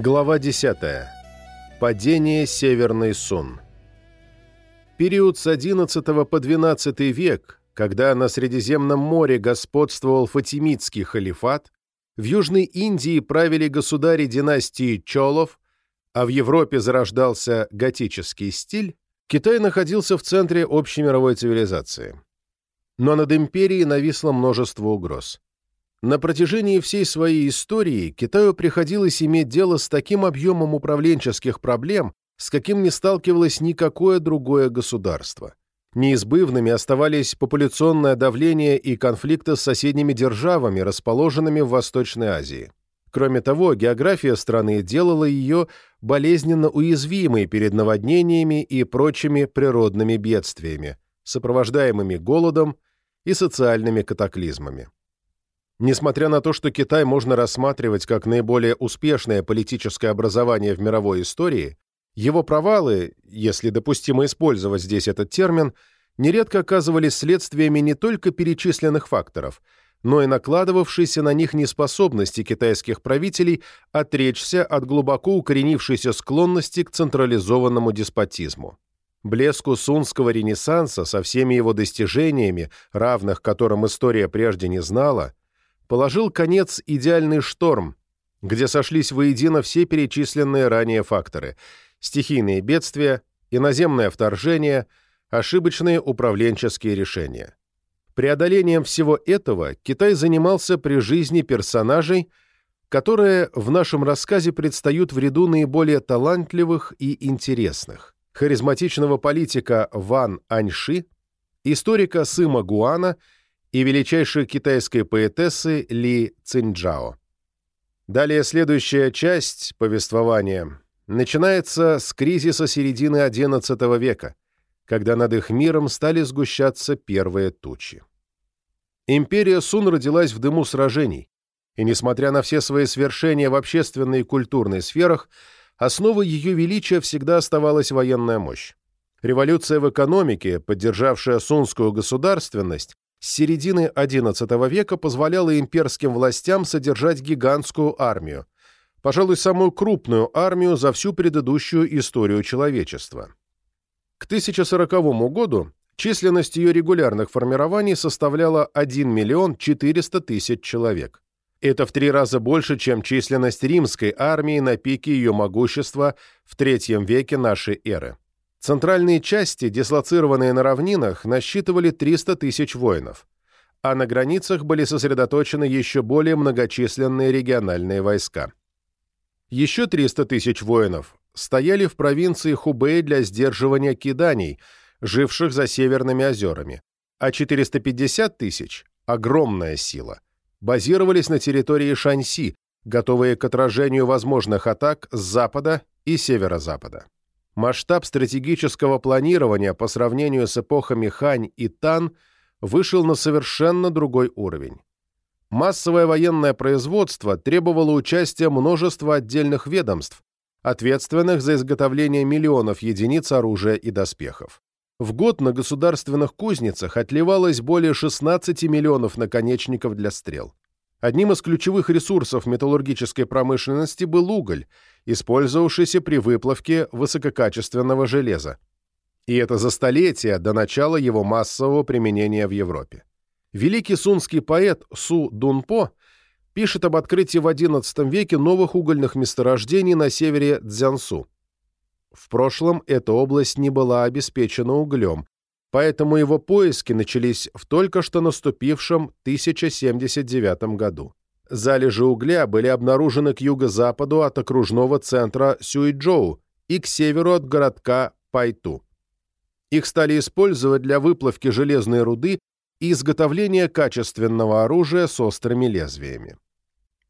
Глава 10. Падение Северный Сун. Период с XI по XII век, когда на Средиземном море господствовал фатимидский халифат, в Южной Индии правили государи династии Чолов, а в Европе зарождался готический стиль, Китай находился в центре общемировой цивилизации. Но над империей нависло множество угроз. На протяжении всей своей истории Китаю приходилось иметь дело с таким объемом управленческих проблем, с каким не сталкивалось никакое другое государство. Неизбывными оставались популяционное давление и конфликты с соседними державами, расположенными в Восточной Азии. Кроме того, география страны делала ее болезненно уязвимой перед наводнениями и прочими природными бедствиями, сопровождаемыми голодом и социальными катаклизмами. Несмотря на то, что Китай можно рассматривать как наиболее успешное политическое образование в мировой истории, его провалы, если допустимо использовать здесь этот термин, нередко оказывались следствиями не только перечисленных факторов, но и накладывавшейся на них неспособности китайских правителей отречься от глубоко укоренившейся склонности к централизованному деспотизму. Блеску сунского ренессанса со всеми его достижениями, равных которым история прежде не знала, положил конец идеальный шторм, где сошлись воедино все перечисленные ранее факторы – стихийные бедствия, иноземное вторжение, ошибочные управленческие решения. Преодолением всего этого Китай занимался при жизни персонажей, которые в нашем рассказе предстают в ряду наиболее талантливых и интересных. Харизматичного политика Ван Аньши, историка Сыма Гуана – и величайшей китайской поэтессы Ли Цинджао. Далее следующая часть повествования начинается с кризиса середины XI века, когда над их миром стали сгущаться первые тучи. Империя Сун родилась в дыму сражений, и, несмотря на все свои свершения в общественной и культурной сферах, основой ее величия всегда оставалась военная мощь. Революция в экономике, поддержавшая сунскую государственность, с середины XI века позволяло имперским властям содержать гигантскую армию, пожалуй, самую крупную армию за всю предыдущую историю человечества. К 1040 году численность ее регулярных формирований составляла 1 миллион 400 тысяч человек. Это в три раза больше, чем численность римской армии на пике ее могущества в III веке нашей эры. Центральные части, дислоцированные на равнинах, насчитывали 300 тысяч воинов, а на границах были сосредоточены еще более многочисленные региональные войска. Еще 300 тысяч воинов стояли в провинции Хубэй для сдерживания киданий, живших за Северными озерами, а 450 тысяч – огромная сила – базировались на территории Шаньси, готовые к отражению возможных атак с запада и северо-запада масштаб стратегического планирования по сравнению с эпохами Хань и Тан вышел на совершенно другой уровень. Массовое военное производство требовало участия множества отдельных ведомств, ответственных за изготовление миллионов единиц оружия и доспехов. В год на государственных кузницах отливалось более 16 миллионов наконечников для стрел. Одним из ключевых ресурсов металлургической промышленности был уголь, использовавшийся при выплавке высококачественного железа. И это за столетия до начала его массового применения в Европе. Великий сунский поэт Су Дунпо пишет об открытии в XI веке новых угольных месторождений на севере Цзянсу. В прошлом эта область не была обеспечена углем, поэтому его поиски начались в только что наступившем 1079 году. Залежи угля были обнаружены к юго-западу от окружного центра Сюйчжоу и к северу от городка Пайту. Их стали использовать для выплавки железной руды и изготовления качественного оружия с острыми лезвиями.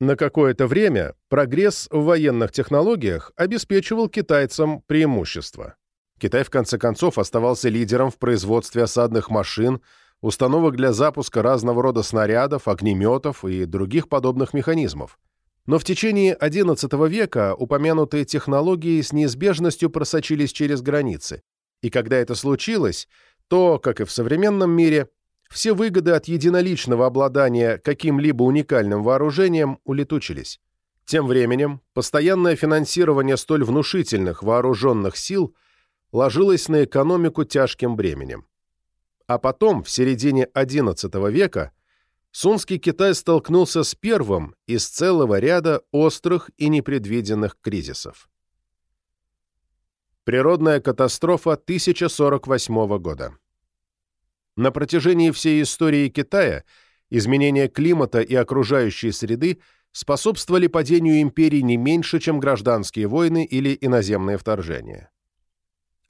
На какое-то время прогресс в военных технологиях обеспечивал китайцам преимущество. Китай, в конце концов, оставался лидером в производстве осадных машин, установок для запуска разного рода снарядов, огнеметов и других подобных механизмов. Но в течение XI века упомянутые технологии с неизбежностью просочились через границы, и когда это случилось, то, как и в современном мире, все выгоды от единоличного обладания каким-либо уникальным вооружением улетучились. Тем временем, постоянное финансирование столь внушительных вооруженных сил ложилось на экономику тяжким бременем. А потом, в середине XI века, Сунский Китай столкнулся с первым из целого ряда острых и непредвиденных кризисов. Природная катастрофа 1048 года. На протяжении всей истории Китая изменение климата и окружающей среды способствовали падению империи не меньше, чем гражданские войны или иноземные вторжения.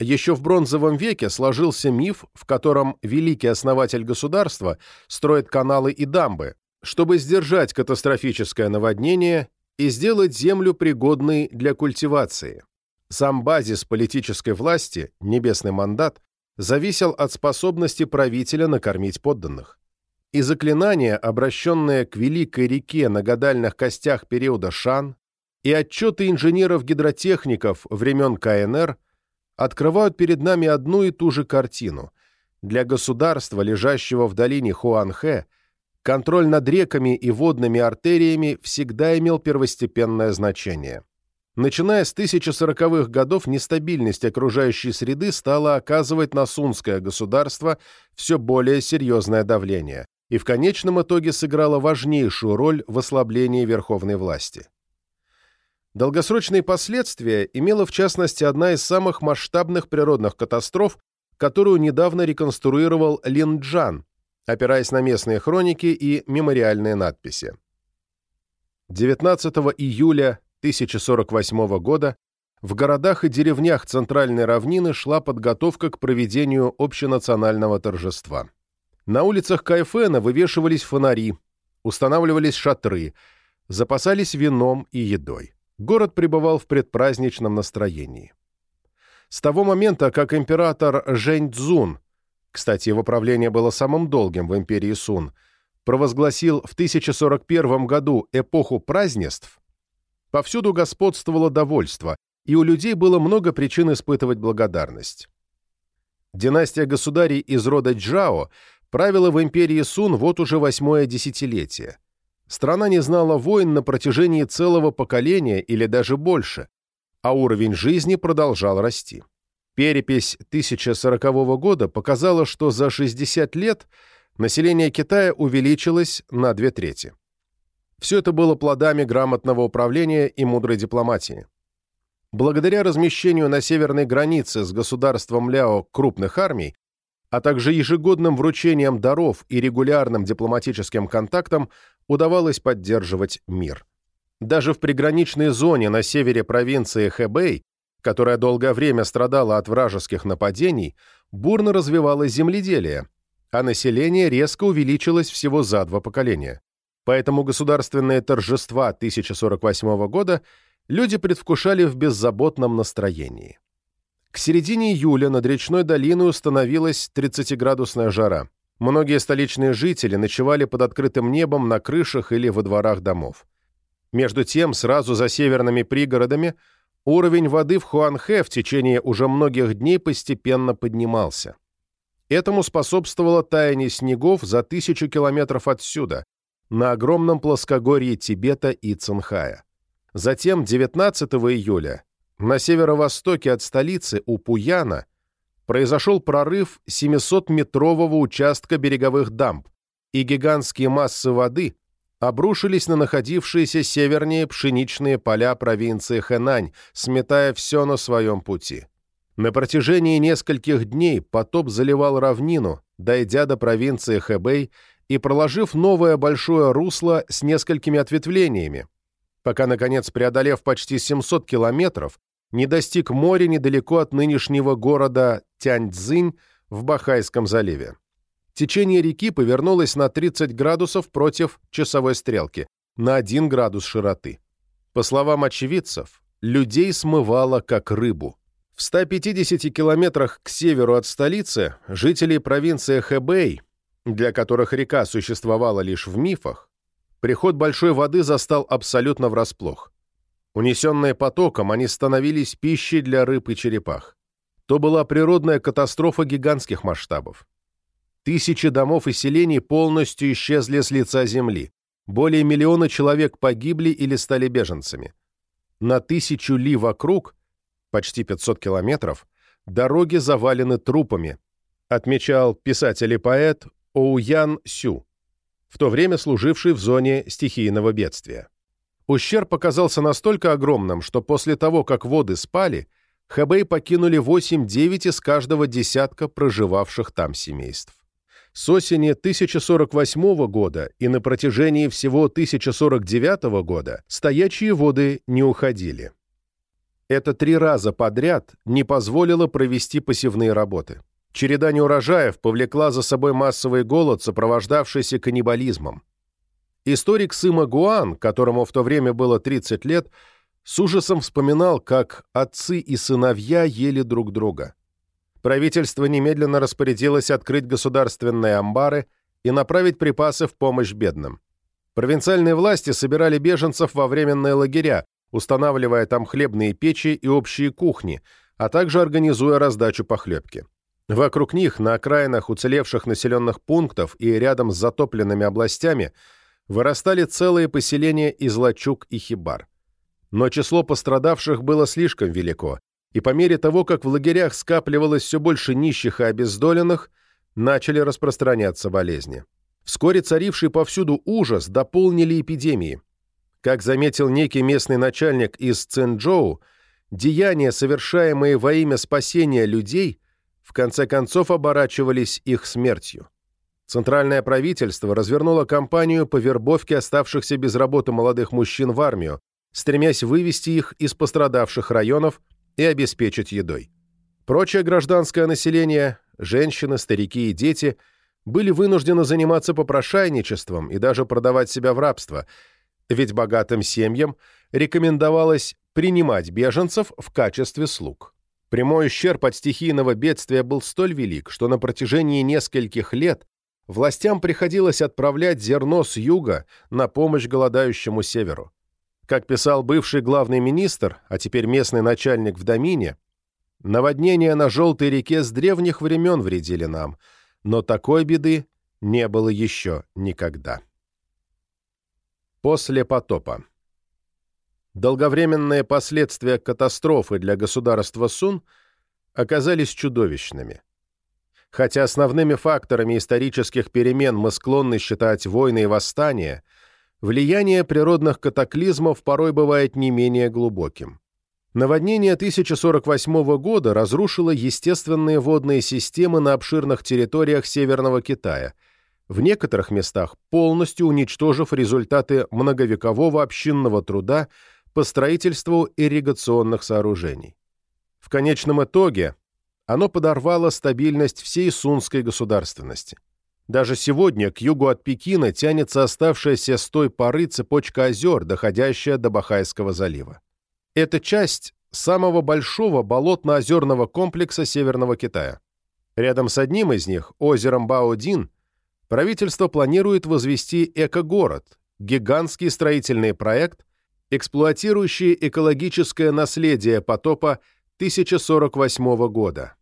Еще в бронзовом веке сложился миф, в котором великий основатель государства строит каналы и дамбы, чтобы сдержать катастрофическое наводнение и сделать землю пригодной для культивации. Сам базис политической власти, небесный мандат, зависел от способности правителя накормить подданных. И заклинания, обращенные к Великой реке на гадальных костях периода Шан, и отчеты инженеров-гидротехников времен КНР открывают перед нами одну и ту же картину. Для государства, лежащего в долине Хуанхэ, контроль над реками и водными артериями всегда имел первостепенное значение. Начиная с 1040-х годов нестабильность окружающей среды стала оказывать на сунское государство все более серьезное давление и в конечном итоге сыграла важнейшую роль в ослаблении верховной власти. Долгосрочные последствия имела в частности одна из самых масштабных природных катастроф, которую недавно реконструировал Лин Джан, опираясь на местные хроники и мемориальные надписи. 19 июля 1048 года в городах и деревнях Центральной равнины шла подготовка к проведению общенационального торжества. На улицах Кайфена вывешивались фонари, устанавливались шатры, запасались вином и едой. Город пребывал в предпраздничном настроении. С того момента, как император Жень Цзун, кстати, его правление было самым долгим в империи Сун, провозгласил в 1041 году эпоху празднеств, Повсюду господствовало довольство, и у людей было много причин испытывать благодарность. Династия государей из рода Джао правила в империи Сун вот уже восьмое десятилетие. Страна не знала войн на протяжении целого поколения или даже больше, а уровень жизни продолжал расти. Перепись 1040 года показала, что за 60 лет население Китая увеличилось на две трети. Все это было плодами грамотного управления и мудрой дипломатии. Благодаря размещению на северной границе с государством Ляо крупных армий, а также ежегодным вручением даров и регулярным дипломатическим контактам удавалось поддерживать мир. Даже в приграничной зоне на севере провинции Хэбэй, которая долгое время страдала от вражеских нападений, бурно развивалось земледелие, а население резко увеличилось всего за два поколения. Поэтому государственные торжества 1048 года люди предвкушали в беззаботном настроении. К середине июля над речной долиной установилась 30-градусная жара. Многие столичные жители ночевали под открытым небом на крышах или во дворах домов. Между тем, сразу за северными пригородами уровень воды в Хуанхэ в течение уже многих дней постепенно поднимался. Этому способствовало таяние снегов за тысячу километров отсюда, на огромном плоскогорье Тибета и Цинхая. Затем 19 июля на северо-востоке от столицы у Пуяна произошел прорыв 700-метрового участка береговых дамб, и гигантские массы воды обрушились на находившиеся севернее пшеничные поля провинции Хэнань, сметая все на своем пути. На протяжении нескольких дней потоп заливал равнину, дойдя до провинции Хэбэй и проложив новое большое русло с несколькими ответвлениями, пока, наконец, преодолев почти 700 километров, не достиг моря недалеко от нынешнего города Тяньцзинь в Бахайском заливе. Течение реки повернулось на 30 градусов против часовой стрелки, на 1 градус широты. По словам очевидцев, людей смывало как рыбу. В 150 километрах к северу от столицы жители провинции Хэбэй для которых река существовала лишь в мифах, приход большой воды застал абсолютно врасплох. Унесенные потоком, они становились пищей для рыб и черепах. То была природная катастрофа гигантских масштабов. Тысячи домов и селений полностью исчезли с лица земли. более миллиона человек погибли или стали беженцами. На тысячу ли вокруг, почти 500 километров, дороги завалены трупами, отмечал писатель и поэт Оуян Сю, в то время служивший в зоне стихийного бедствия. Ущерб показался настолько огромным, что после того, как воды спали, Хэбэй покинули 8-9 из каждого десятка проживавших там семейств. С осени 1048 года и на протяжении всего 1049 года стоячие воды не уходили. Это три раза подряд не позволило провести посевные работы. Череда неурожаев повлекла за собой массовый голод, сопровождавшийся каннибализмом. Историк Сыма Гуан, которому в то время было 30 лет, с ужасом вспоминал, как отцы и сыновья ели друг друга. Правительство немедленно распорядилось открыть государственные амбары и направить припасы в помощь бедным. Провинциальные власти собирали беженцев во временные лагеря, устанавливая там хлебные печи и общие кухни, а также организуя раздачу похлебки. Вокруг них, на окраинах уцелевших населенных пунктов и рядом с затопленными областями – вырастали целые поселения из лачуг и хибар. Но число пострадавших было слишком велико, и по мере того, как в лагерях скапливалось все больше нищих и обездоленных, начали распространяться болезни. Вскоре царивший повсюду ужас дополнили эпидемии. Как заметил некий местный начальник из Цинчжоу, деяния, совершаемые во имя спасения людей, в конце концов оборачивались их смертью. Центральное правительство развернуло кампанию по вербовке оставшихся без работы молодых мужчин в армию, стремясь вывести их из пострадавших районов и обеспечить едой. Прочее гражданское население, женщины, старики и дети были вынуждены заниматься попрошайничеством и даже продавать себя в рабство, ведь богатым семьям рекомендовалось принимать беженцев в качестве слуг. Прямой ущерб от стихийного бедствия был столь велик, что на протяжении нескольких лет властям приходилось отправлять зерно с юга на помощь голодающему северу. Как писал бывший главный министр, а теперь местный начальник в Домине, наводнения на Желтой реке с древних времен вредили нам, но такой беды не было еще никогда. После потопа Долговременные последствия катастрофы для государства Сун оказались чудовищными. Хотя основными факторами исторических перемен мы склонны считать войны и восстания, влияние природных катаклизмов порой бывает не менее глубоким. Наводнение 1048 года разрушило естественные водные системы на обширных территориях Северного Китая, в некоторых местах полностью уничтожив результаты многовекового общинного труда по строительству ирригационных сооружений. В конечном итоге оно подорвало стабильность всей сунской государственности. Даже сегодня к югу от Пекина тянется оставшаяся с той поры цепочка озер, доходящая до Бахайского залива. Это часть самого большого болотно-озерного комплекса Северного Китая. Рядом с одним из них, озером Баодин, правительство планирует возвести эко-город, гигантский строительный проект, эксплуатирующий экологическое наследие потопа 1048 года.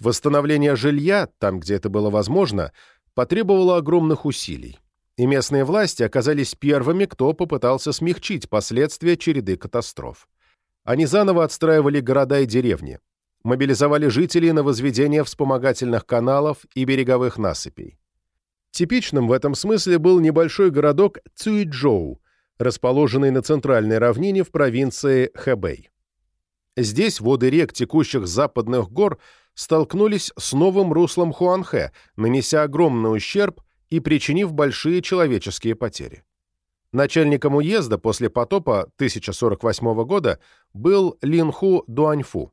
Восстановление жилья, там, где это было возможно, потребовало огромных усилий, и местные власти оказались первыми, кто попытался смягчить последствия череды катастроф. Они заново отстраивали города и деревни, мобилизовали жителей на возведение вспомогательных каналов и береговых насыпей. Типичным в этом смысле был небольшой городок Цюйчжоу, расположенный на центральной равнине в провинции Хэбэй. Здесь воды рек, текущих западных гор, столкнулись с новым руслом Хуанхэ, нанеся огромный ущерб и причинив большие человеческие потери. Начальником уезда после потопа 1048 года был Линху Дуаньфу.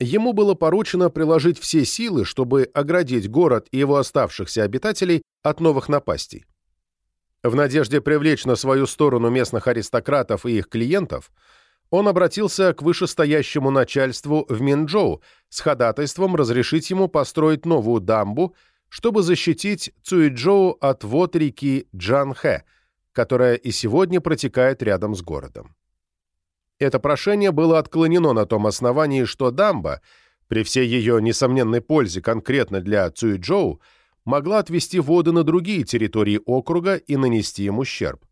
Ему было поручено приложить все силы, чтобы оградить город и его оставшихся обитателей от новых напастей. В надежде привлечь на свою сторону местных аристократов и их клиентов – он обратился к вышестоящему начальству в Минчжоу с ходатайством разрешить ему построить новую дамбу, чтобы защитить Цюйчжоу от вод реки Джанхэ, которая и сегодня протекает рядом с городом. Это прошение было отклонено на том основании, что дамба, при всей ее несомненной пользе конкретно для Цюйчжоу, могла отвести воды на другие территории округа и нанести им ущерб.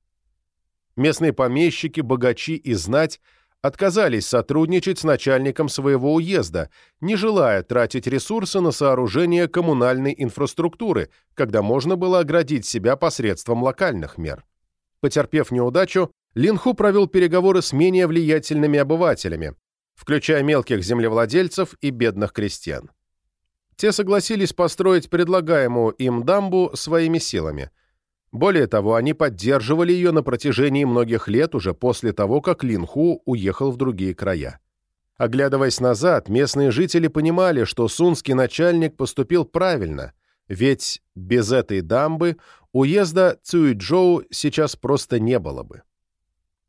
Местные помещики, богачи и знать отказались сотрудничать с начальником своего уезда, не желая тратить ресурсы на сооружение коммунальной инфраструктуры, когда можно было оградить себя посредством локальных мер. Потерпев неудачу, Линху провел переговоры с менее влиятельными обывателями, включая мелких землевладельцев и бедных крестьян. Те согласились построить предлагаемую им дамбу своими силами. Более того, они поддерживали ее на протяжении многих лет уже после того, как Линху уехал в другие края. Оглядываясь назад, местные жители понимали, что сунский начальник поступил правильно, ведь без этой дамбы уезда Цюйчжоу сейчас просто не было бы.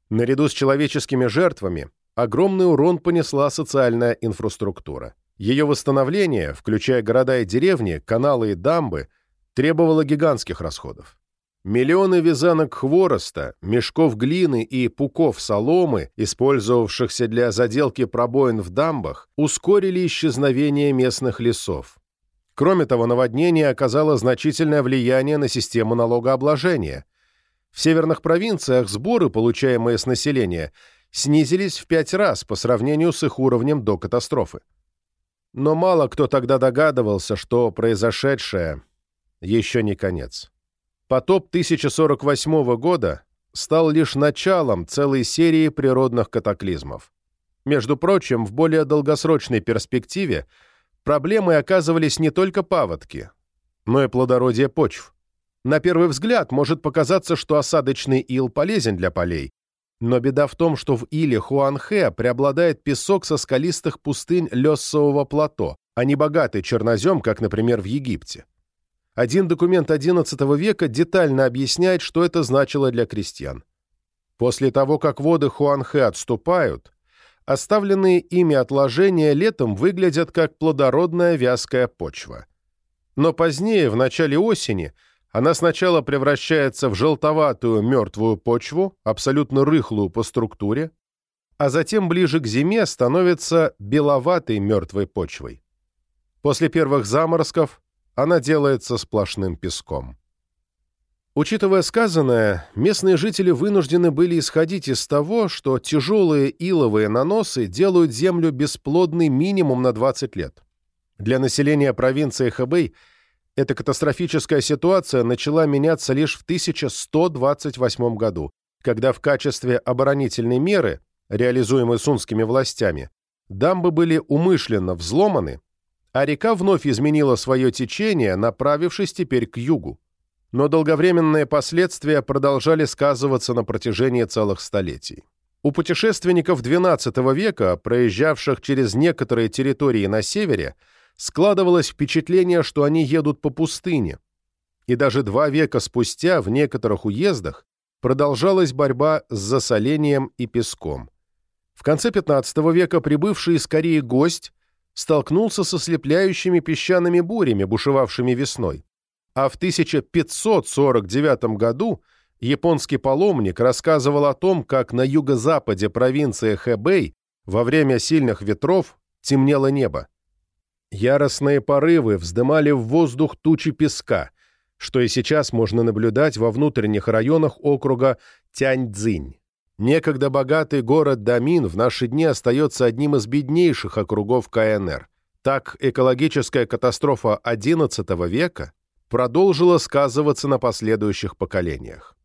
Наряду с человеческими жертвами огромный урон понесла социальная инфраструктура. Ее восстановление, включая города и деревни, каналы и дамбы, требовало гигантских расходов. Миллионы вязанок хвороста, мешков глины и пуков соломы, использовавшихся для заделки пробоин в дамбах, ускорили исчезновение местных лесов. Кроме того, наводнение оказало значительное влияние на систему налогообложения, в северных провинциях сборы, получаемые с населения, снизились в пять раз по сравнению с их уровнем до катастрофы. Но мало кто тогда догадывался, что произошедшее еще не конец. Потоп 1048 года стал лишь началом целой серии природных катаклизмов. Между прочим, в более долгосрочной перспективе проблемой оказывались не только паводки, но и плодородие почв. На первый взгляд может показаться, что осадочный ил полезен для полей, но беда в том, что в иле Хуанхэ преобладает песок со скалистых пустынь Лессового плато, а не богатый чернозем, как, например, в Египте. Один документ XI века детально объясняет, что это значило для крестьян. После того, как воды Хуанхэ отступают, оставленные ими отложения летом выглядят как плодородная вязкая почва. Но позднее, в начале осени, она сначала превращается в желтоватую мертвую почву, абсолютно рыхлую по структуре, а затем ближе к зиме становится беловатой мертвой почвой. После первых заморозков она делается сплошным песком. Учитывая сказанное, местные жители вынуждены были исходить из того, что тяжелые иловые наносы делают землю бесплодной минимум на 20 лет. Для населения провинции Хэбэй – эта катастрофическая ситуация начала меняться лишь в 1128 году, когда в качестве оборонительной меры, реализуемой сунскими властями, дамбы были умышленно взломаны, а река вновь изменила свое течение, направившись теперь к югу. Но долговременные последствия продолжали сказываться на протяжении целых столетий. У путешественников XII века, проезжавших через некоторые территории на севере, складывалось впечатление, что они едут по пустыне. И даже два века спустя в некоторых уездах продолжалась борьба с засолением и песком. В конце XV века прибывший из Кореи гость столкнулся со слепляющими песчаными бурями, бушевавшими весной. А в 1549 году японский паломник рассказывал о том, как на юго-западе провинции Хэбэй во время сильных ветров темнело небо. Яростные порывы вздымали в воздух тучи песка, что и сейчас можно наблюдать во внутренних районах округа Тяньцзинь. Некогда богатый город Дамин в наши дни остается одним из беднейших округов КНР. Так экологическая катастрофа XI века продолжила сказываться на последующих поколениях.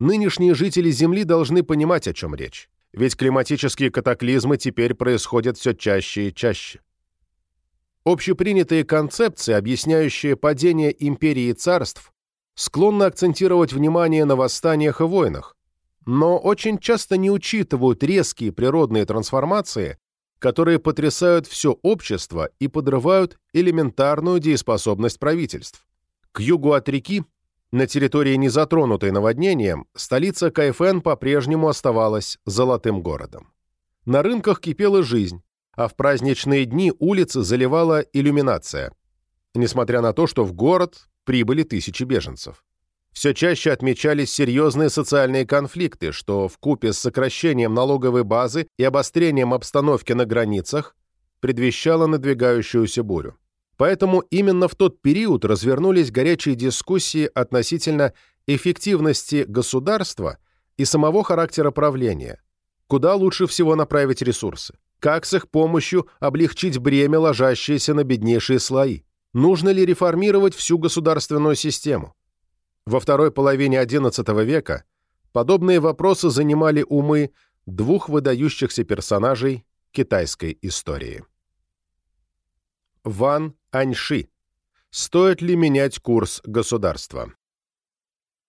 Нынешние жители Земли должны понимать, о чем речь. Ведь климатические катаклизмы теперь происходят все чаще и чаще. Общепринятые концепции, объясняющие падение империи и царств, склонны акцентировать внимание на восстаниях и войнах, но очень часто не учитывают резкие природные трансформации, которые потрясают все общество и подрывают элементарную дееспособность правительств. К югу от реки, на территории, не затронутой наводнением, столица Кайфен по-прежнему оставалась золотым городом. На рынках кипела жизнь, а в праздничные дни улицы заливала иллюминация, несмотря на то, что в город прибыли тысячи беженцев. Все чаще отмечались серьезные социальные конфликты, что в купе с сокращением налоговой базы и обострением обстановки на границах предвещало надвигающуюся бурю. Поэтому именно в тот период развернулись горячие дискуссии относительно эффективности государства и самого характера правления. Куда лучше всего направить ресурсы? Как с их помощью облегчить бремя, ложащееся на беднейшие слои? Нужно ли реформировать всю государственную систему? Во второй половине XI века подобные вопросы занимали умы двух выдающихся персонажей китайской истории. Ван Аньши. Стоит ли менять курс государства?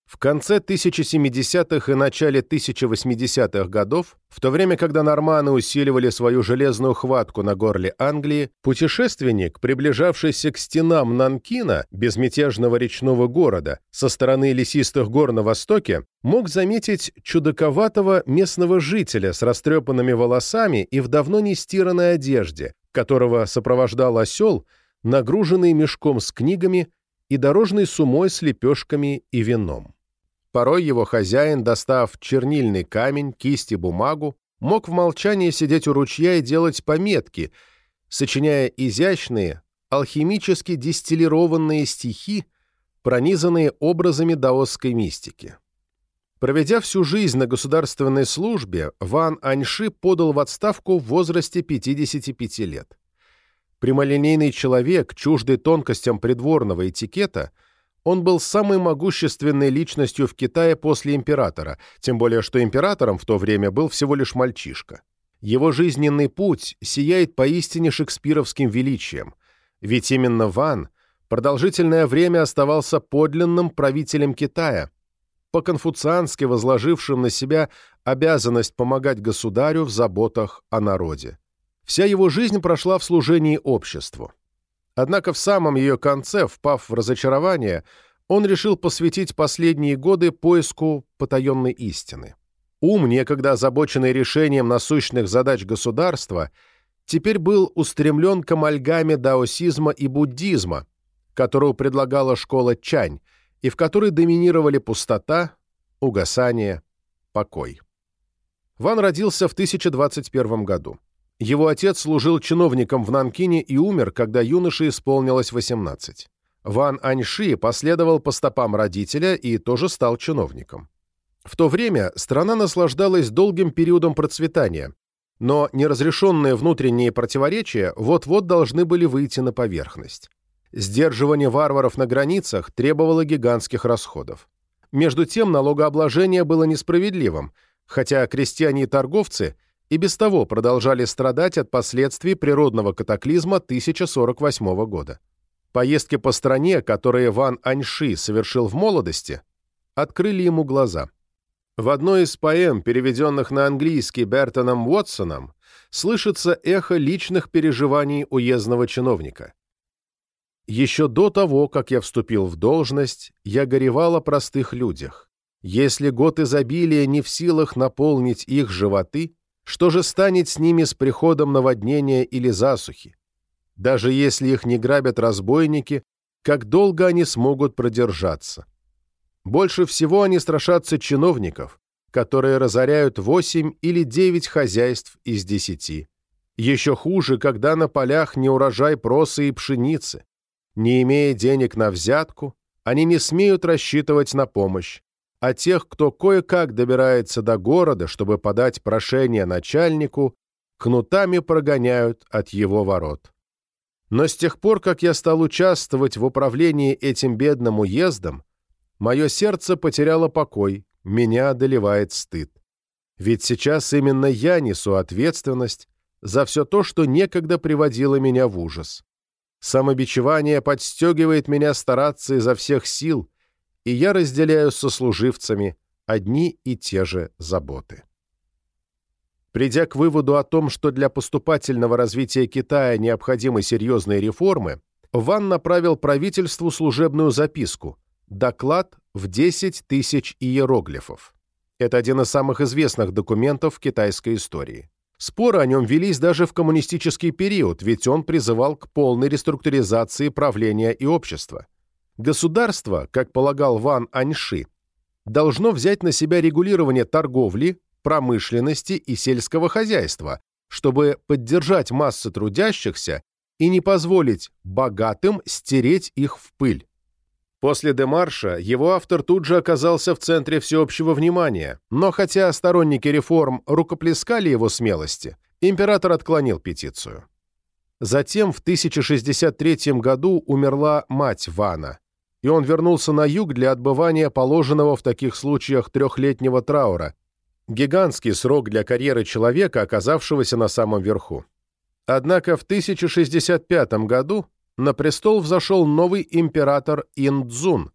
В конце 1070-х и начале 1080-х годов, в то время, когда норманы усиливали свою железную хватку на горле Англии, путешественник, приближавшийся к стенам Нанкина, безмятежного речного города, со стороны лесистых гор на востоке, мог заметить чудаковатого местного жителя с растрепанными волосами и в давно не стиранной одежде, которого сопровождал осел, нагруженный мешком с книгами и дорожной сумой с лепешками и вином. Порой его хозяин, достав чернильный камень, кисть и бумагу, мог в молчании сидеть у ручья и делать пометки, сочиняя изящные, алхимически дистиллированные стихи, пронизанные образами даосской мистики. Проведя всю жизнь на государственной службе, Ван Аньши подал в отставку в возрасте 55 лет. Прямолинейный человек, чуждый тонкостям придворного этикета – он был самой могущественной личностью в Китае после императора, тем более что императором в то время был всего лишь мальчишка. Его жизненный путь сияет поистине шекспировским величием, ведь именно Ван продолжительное время оставался подлинным правителем Китая, по-конфуциански возложившим на себя обязанность помогать государю в заботах о народе. Вся его жизнь прошла в служении обществу. Однако в самом ее конце, впав в разочарование, он решил посвятить последние годы поиску потаенной истины. Ум, некогда озабоченный решением насущных задач государства, теперь был устремлен к амальгаме даосизма и буддизма, которую предлагала школа Чань, и в которой доминировали пустота, угасание, покой. Ван родился в 1021 году. Его отец служил чиновником в Нанкине и умер, когда юноше исполнилось 18. Ван Аньши последовал по стопам родителя и тоже стал чиновником. В то время страна наслаждалась долгим периодом процветания, но неразрешенные внутренние противоречия вот-вот должны были выйти на поверхность. Сдерживание варваров на границах требовало гигантских расходов. Между тем налогообложение было несправедливым, хотя крестьяне и торговцы – и без того продолжали страдать от последствий природного катаклизма 1048 года. Поездки по стране, которые Ван Аньши совершил в молодости, открыли ему глаза. В одной из поэм, переведенных на английский Бертоном Уотсоном, слышится эхо личных переживаний уездного чиновника. «Еще до того, как я вступил в должность, я горевал о простых людях. Если год изобилия не в силах наполнить их животы, что же станет с ними с приходом наводнения или засухи? Даже если их не грабят разбойники, как долго они смогут продержаться? Больше всего они страшатся чиновников, которые разоряют восемь или девять хозяйств из десяти. Еще хуже, когда на полях не урожай проса и пшеницы. Не имея денег на взятку, они не смеют рассчитывать на помощь, а тех, кто кое-как добирается до города, чтобы подать прошение начальнику, кнутами прогоняют от его ворот. Но с тех пор, как я стал участвовать в управлении этим бедным уездом, мое сердце потеряло покой, меня одолевает стыд. Ведь сейчас именно я несу ответственность за все то, что некогда приводило меня в ужас. Самобичевание подстегивает меня стараться изо всех сил, и я разделяю со служивцами одни и те же заботы. Придя к выводу о том, что для поступательного развития Китая необходимы серьезные реформы, Ван направил правительству служебную записку «Доклад в 10 тысяч иероглифов». Это один из самых известных документов в китайской истории. Споры о нем велись даже в коммунистический период, ведь он призывал к полной реструктуризации правления и общества. Государство, как полагал Ван Аньши, должно взять на себя регулирование торговли, промышленности и сельского хозяйства, чтобы поддержать массы трудящихся и не позволить богатым стереть их в пыль. После демарша его автор тут же оказался в центре всеобщего внимания, но хотя сторонники реформ рукоплескали его смелости, император отклонил петицию. Затем в 1063 году умерла мать Вана, и он вернулся на юг для отбывания положенного в таких случаях трехлетнего траура, гигантский срок для карьеры человека, оказавшегося на самом верху. Однако в 1065 году на престол взошел новый император Индзун,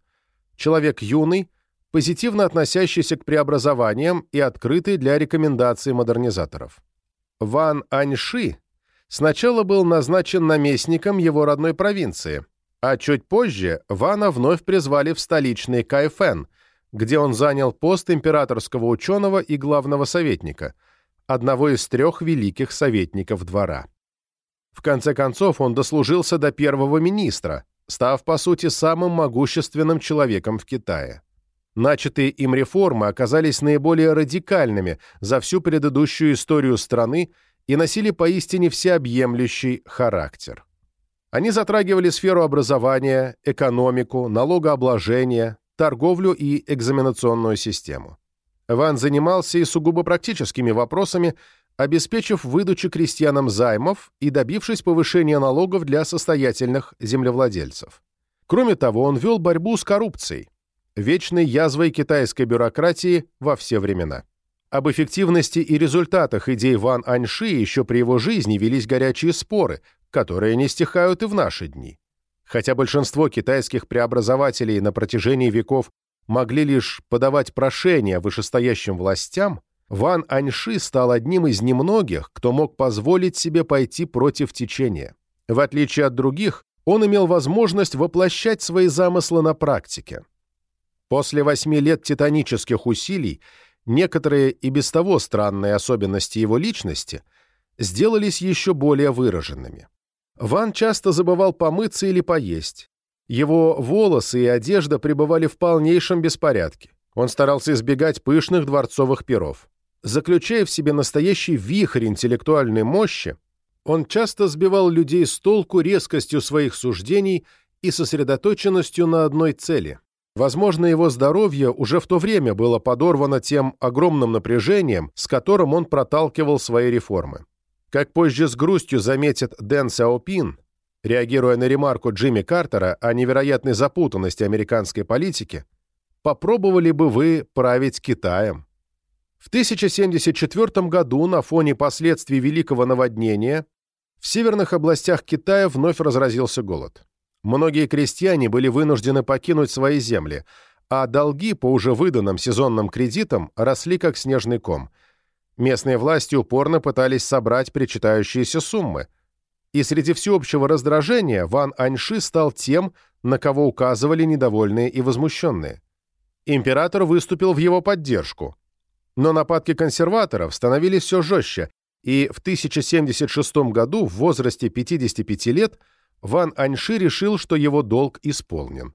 человек юный, позитивно относящийся к преобразованиям и открытый для рекомендаций модернизаторов. Ван Аньши сначала был назначен наместником его родной провинции, а чуть позже Вана вновь призвали в столичный Кайфен, где он занял пост императорского ученого и главного советника, одного из трех великих советников двора. В конце концов, он дослужился до первого министра, став, по сути, самым могущественным человеком в Китае. Начатые им реформы оказались наиболее радикальными за всю предыдущую историю страны и носили поистине всеобъемлющий характер. Они затрагивали сферу образования, экономику, налогообложения, торговлю и экзаменационную систему. Ван занимался и сугубо практическими вопросами, обеспечив выдачу крестьянам займов и добившись повышения налогов для состоятельных землевладельцев. Кроме того, он вел борьбу с коррупцией, вечной язвой китайской бюрократии во все времена. Об эффективности и результатах идей Ван Аньши еще при его жизни велись горячие споры, которые не стихают и в наши дни. Хотя большинство китайских преобразователей на протяжении веков могли лишь подавать прошения вышестоящим властям, Ван Аньши стал одним из немногих, кто мог позволить себе пойти против течения. В отличие от других, он имел возможность воплощать свои замыслы на практике. После восьми лет титанических усилий некоторые и без того странные особенности его личности сделались еще более выраженными. Ван часто забывал помыться или поесть. Его волосы и одежда пребывали в полнейшем беспорядке. Он старался избегать пышных дворцовых перов. Заключая в себе настоящий вихрь интеллектуальной мощи, он часто сбивал людей с толку резкостью своих суждений и сосредоточенностью на одной цели. Возможно, его здоровье уже в то время было подорвано тем огромным напряжением, с которым он проталкивал свои реформы. Как позже с грустью заметит Дэн Сяопин, реагируя на ремарку Джимми Картера о невероятной запутанности американской политики, «Попробовали бы вы править Китаем?» В 1074 году на фоне последствий Великого наводнения в северных областях Китая вновь разразился голод. Многие крестьяне были вынуждены покинуть свои земли, а долги по уже выданным сезонным кредитам росли как снежный ком. Местные власти упорно пытались собрать причитающиеся суммы. И среди всеобщего раздражения Ван Аньши стал тем, на кого указывали недовольные и возмущенные. Император выступил в его поддержку – но нападки консерваторов становились все жестче, и в 1076 году в возрасте 55 лет Ван Аньши решил, что его долг исполнен.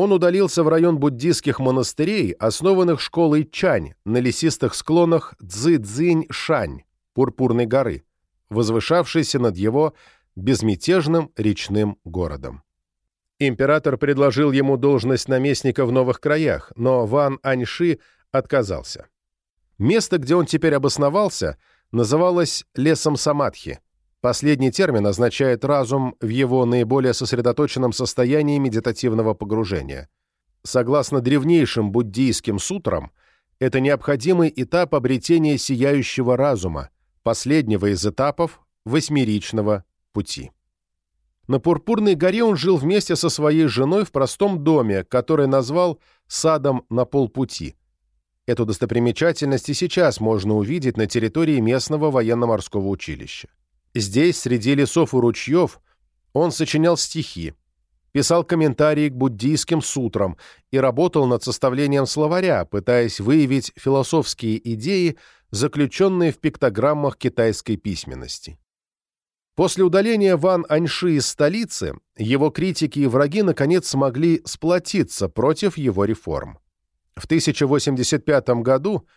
Он удалился в район буддийских монастырей, основанных школой Чань на лесистых склонах Цзы-Цзинь-Шань, Пурпурной горы, возвышавшейся над его безмятежным речным городом. Император предложил ему должность наместника в новых краях, но Ван Аньши отказался. Место, где он теперь обосновался, называлось лесом Самадхи. Последний термин означает разум в его наиболее сосредоточенном состоянии медитативного погружения. Согласно древнейшим буддийским сутрам, это необходимый этап обретения сияющего разума, последнего из этапов восьмеричного пути. На Пурпурной горе он жил вместе со своей женой в простом доме, который назвал «садом на полпути», Эту достопримечательность и сейчас можно увидеть на территории местного военно-морского училища. Здесь, среди лесов и ручьев, он сочинял стихи, писал комментарии к буддийским сутрам и работал над составлением словаря, пытаясь выявить философские идеи, заключенные в пиктограммах китайской письменности. После удаления Ван Аньши из столицы, его критики и враги наконец смогли сплотиться против его реформ. В 1085 году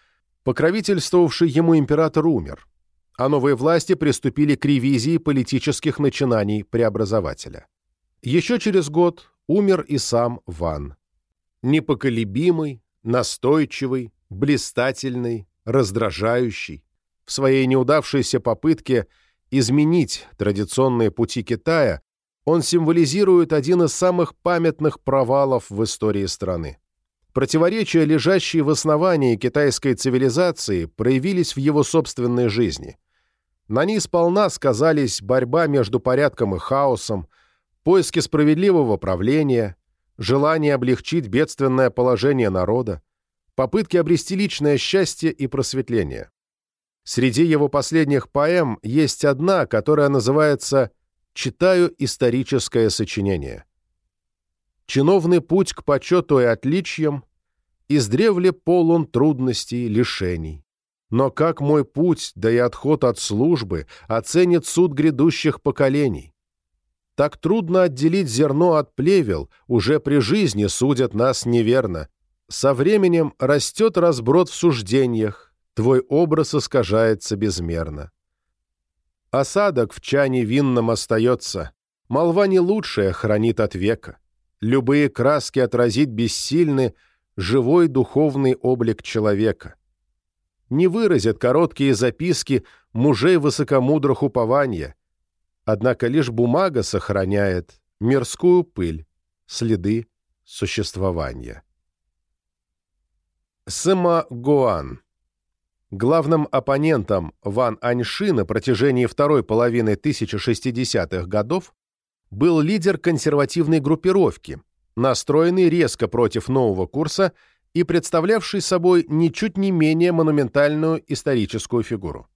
покровительствовавший ему император умер, а новые власти приступили к ревизии политических начинаний преобразователя. Еще через год умер и сам Ван. Непоколебимый, настойчивый, блистательный, раздражающий. В своей неудавшейся попытке изменить традиционные пути Китая он символизирует один из самых памятных провалов в истории страны. Противоречия, лежащие в основании китайской цивилизации, проявились в его собственной жизни. На ней сполна сказались борьба между порядком и хаосом, поиски справедливого правления, желание облегчить бедственное положение народа, попытки обрести личное счастье и просветление. Среди его последних поэм есть одна, которая называется «Читаю историческое сочинение». Чиновный путь к почету и отличиям издревле полон трудностей, лишений. Но как мой путь, да и отход от службы, оценит суд грядущих поколений? Так трудно отделить зерно от плевел, уже при жизни судят нас неверно. Со временем растет разброд в суждениях, твой образ искажается безмерно. Осадок в чане винном остается, молва не лучшая хранит от века. Любые краски отразить бессильны живой духовный облик человека. Не выразят короткие записки мужей высокомудрых упования, однако лишь бумага сохраняет мирскую пыль, следы существования. Сыма Гуан Главным оппонентом Ван Аньши на протяжении второй половины 1060-х годов был лидер консервативной группировки, настроенный резко против нового курса и представлявший собой ничуть не менее монументальную историческую фигуру.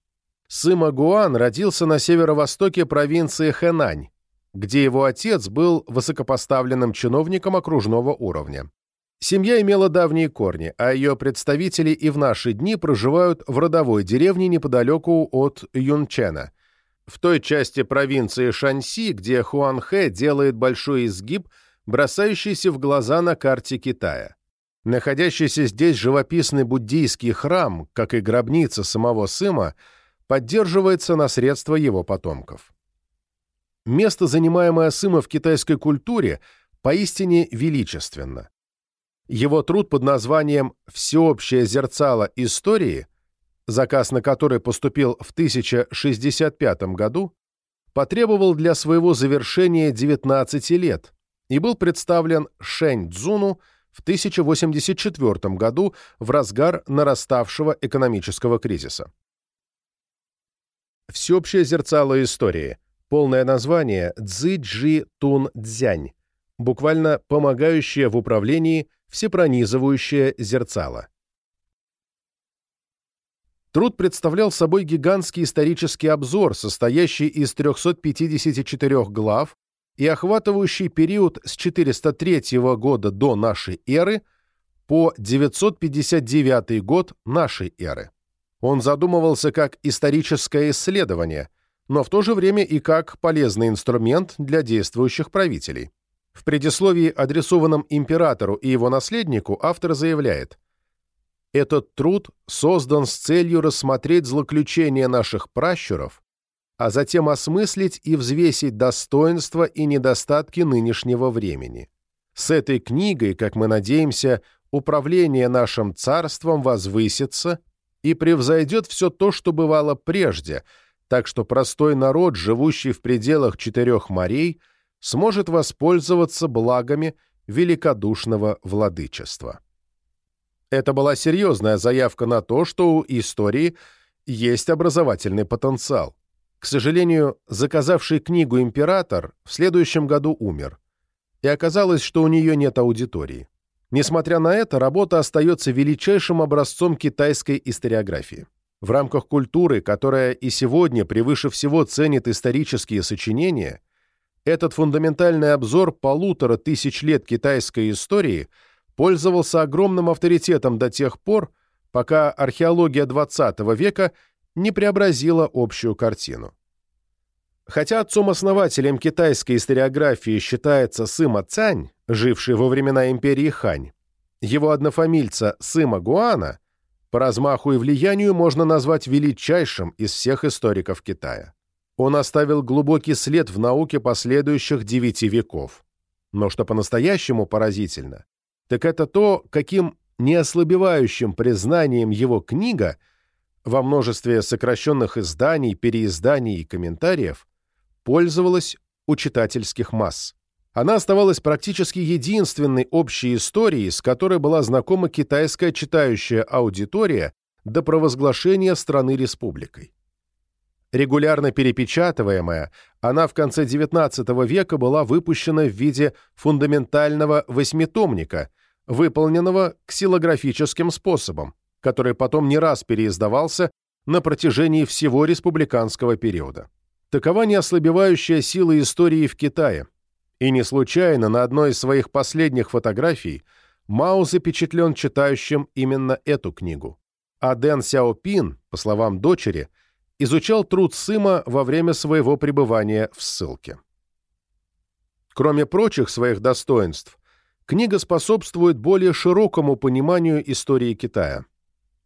Сыма Гуан родился на северо-востоке провинции Хэнань, где его отец был высокопоставленным чиновником окружного уровня. Семья имела давние корни, а ее представители и в наши дни проживают в родовой деревне неподалеку от Юнчена, в той части провинции Шаньси, где Хуанхэ делает большой изгиб, бросающийся в глаза на карте Китая. Находящийся здесь живописный буддийский храм, как и гробница самого Сыма, поддерживается на средства его потомков. Место, занимаемое Сыма в китайской культуре, поистине величественно. Его труд под названием «Всеобщее зерцало истории», заказ на который поступил в 1065 году, потребовал для своего завершения 19 лет и был представлен Шэнь Цзуну в 1084 году в разгар нараставшего экономического кризиса. Всеобщее зерцало истории. Полное название Цзи Джи Тун Цзянь, буквально «помогающее в управлении всепронизывающее зерцало». Труд представлял собой гигантский исторический обзор, состоящий из 354 глав и охватывающий период с 403 года до нашей эры по 959 год нашей эры. Он задумывался как историческое исследование, но в то же время и как полезный инструмент для действующих правителей. В предисловии, адресованном императору и его наследнику, автор заявляет «Этот труд создан с целью рассмотреть злоключения наших пращуров, а затем осмыслить и взвесить достоинства и недостатки нынешнего времени. С этой книгой, как мы надеемся, управление нашим царством возвысится и превзойдет все то, что бывало прежде, так что простой народ, живущий в пределах четырех морей – сможет воспользоваться благами великодушного владычества. Это была серьезная заявка на то, что у истории есть образовательный потенциал. К сожалению, заказавший книгу император в следующем году умер, и оказалось, что у нее нет аудитории. Несмотря на это, работа остается величайшим образцом китайской историографии. В рамках культуры, которая и сегодня превыше всего ценит исторические сочинения, этот фундаментальный обзор полутора тысяч лет китайской истории пользовался огромным авторитетом до тех пор, пока археология XX века не преобразила общую картину. Хотя отцом-основателем китайской историографии считается Сыма Цань, живший во времена империи Хань, его однофамильца Сыма Гуана по размаху и влиянию можно назвать величайшим из всех историков Китая. Он оставил глубокий след в науке последующих девяти веков. Но что по-настоящему поразительно, так это то, каким неослабевающим признанием его книга во множестве сокращенных изданий, переизданий и комментариев пользовалась у читательских масс. Она оставалась практически единственной общей историей, с которой была знакома китайская читающая аудитория до провозглашения страны республикой. Регулярно перепечатываемая, она в конце XIX века была выпущена в виде фундаментального восьмитомника, выполненного ксилографическим способом, который потом не раз переиздавался на протяжении всего республиканского периода. Такова неослабевающая сила истории в Китае. И не случайно на одной из своих последних фотографий Мао запечатлен читающим именно эту книгу. А Дэн Сяопин, по словам дочери, изучал труд Сыма во время своего пребывания в ссылке. Кроме прочих своих достоинств, книга способствует более широкому пониманию истории Китая.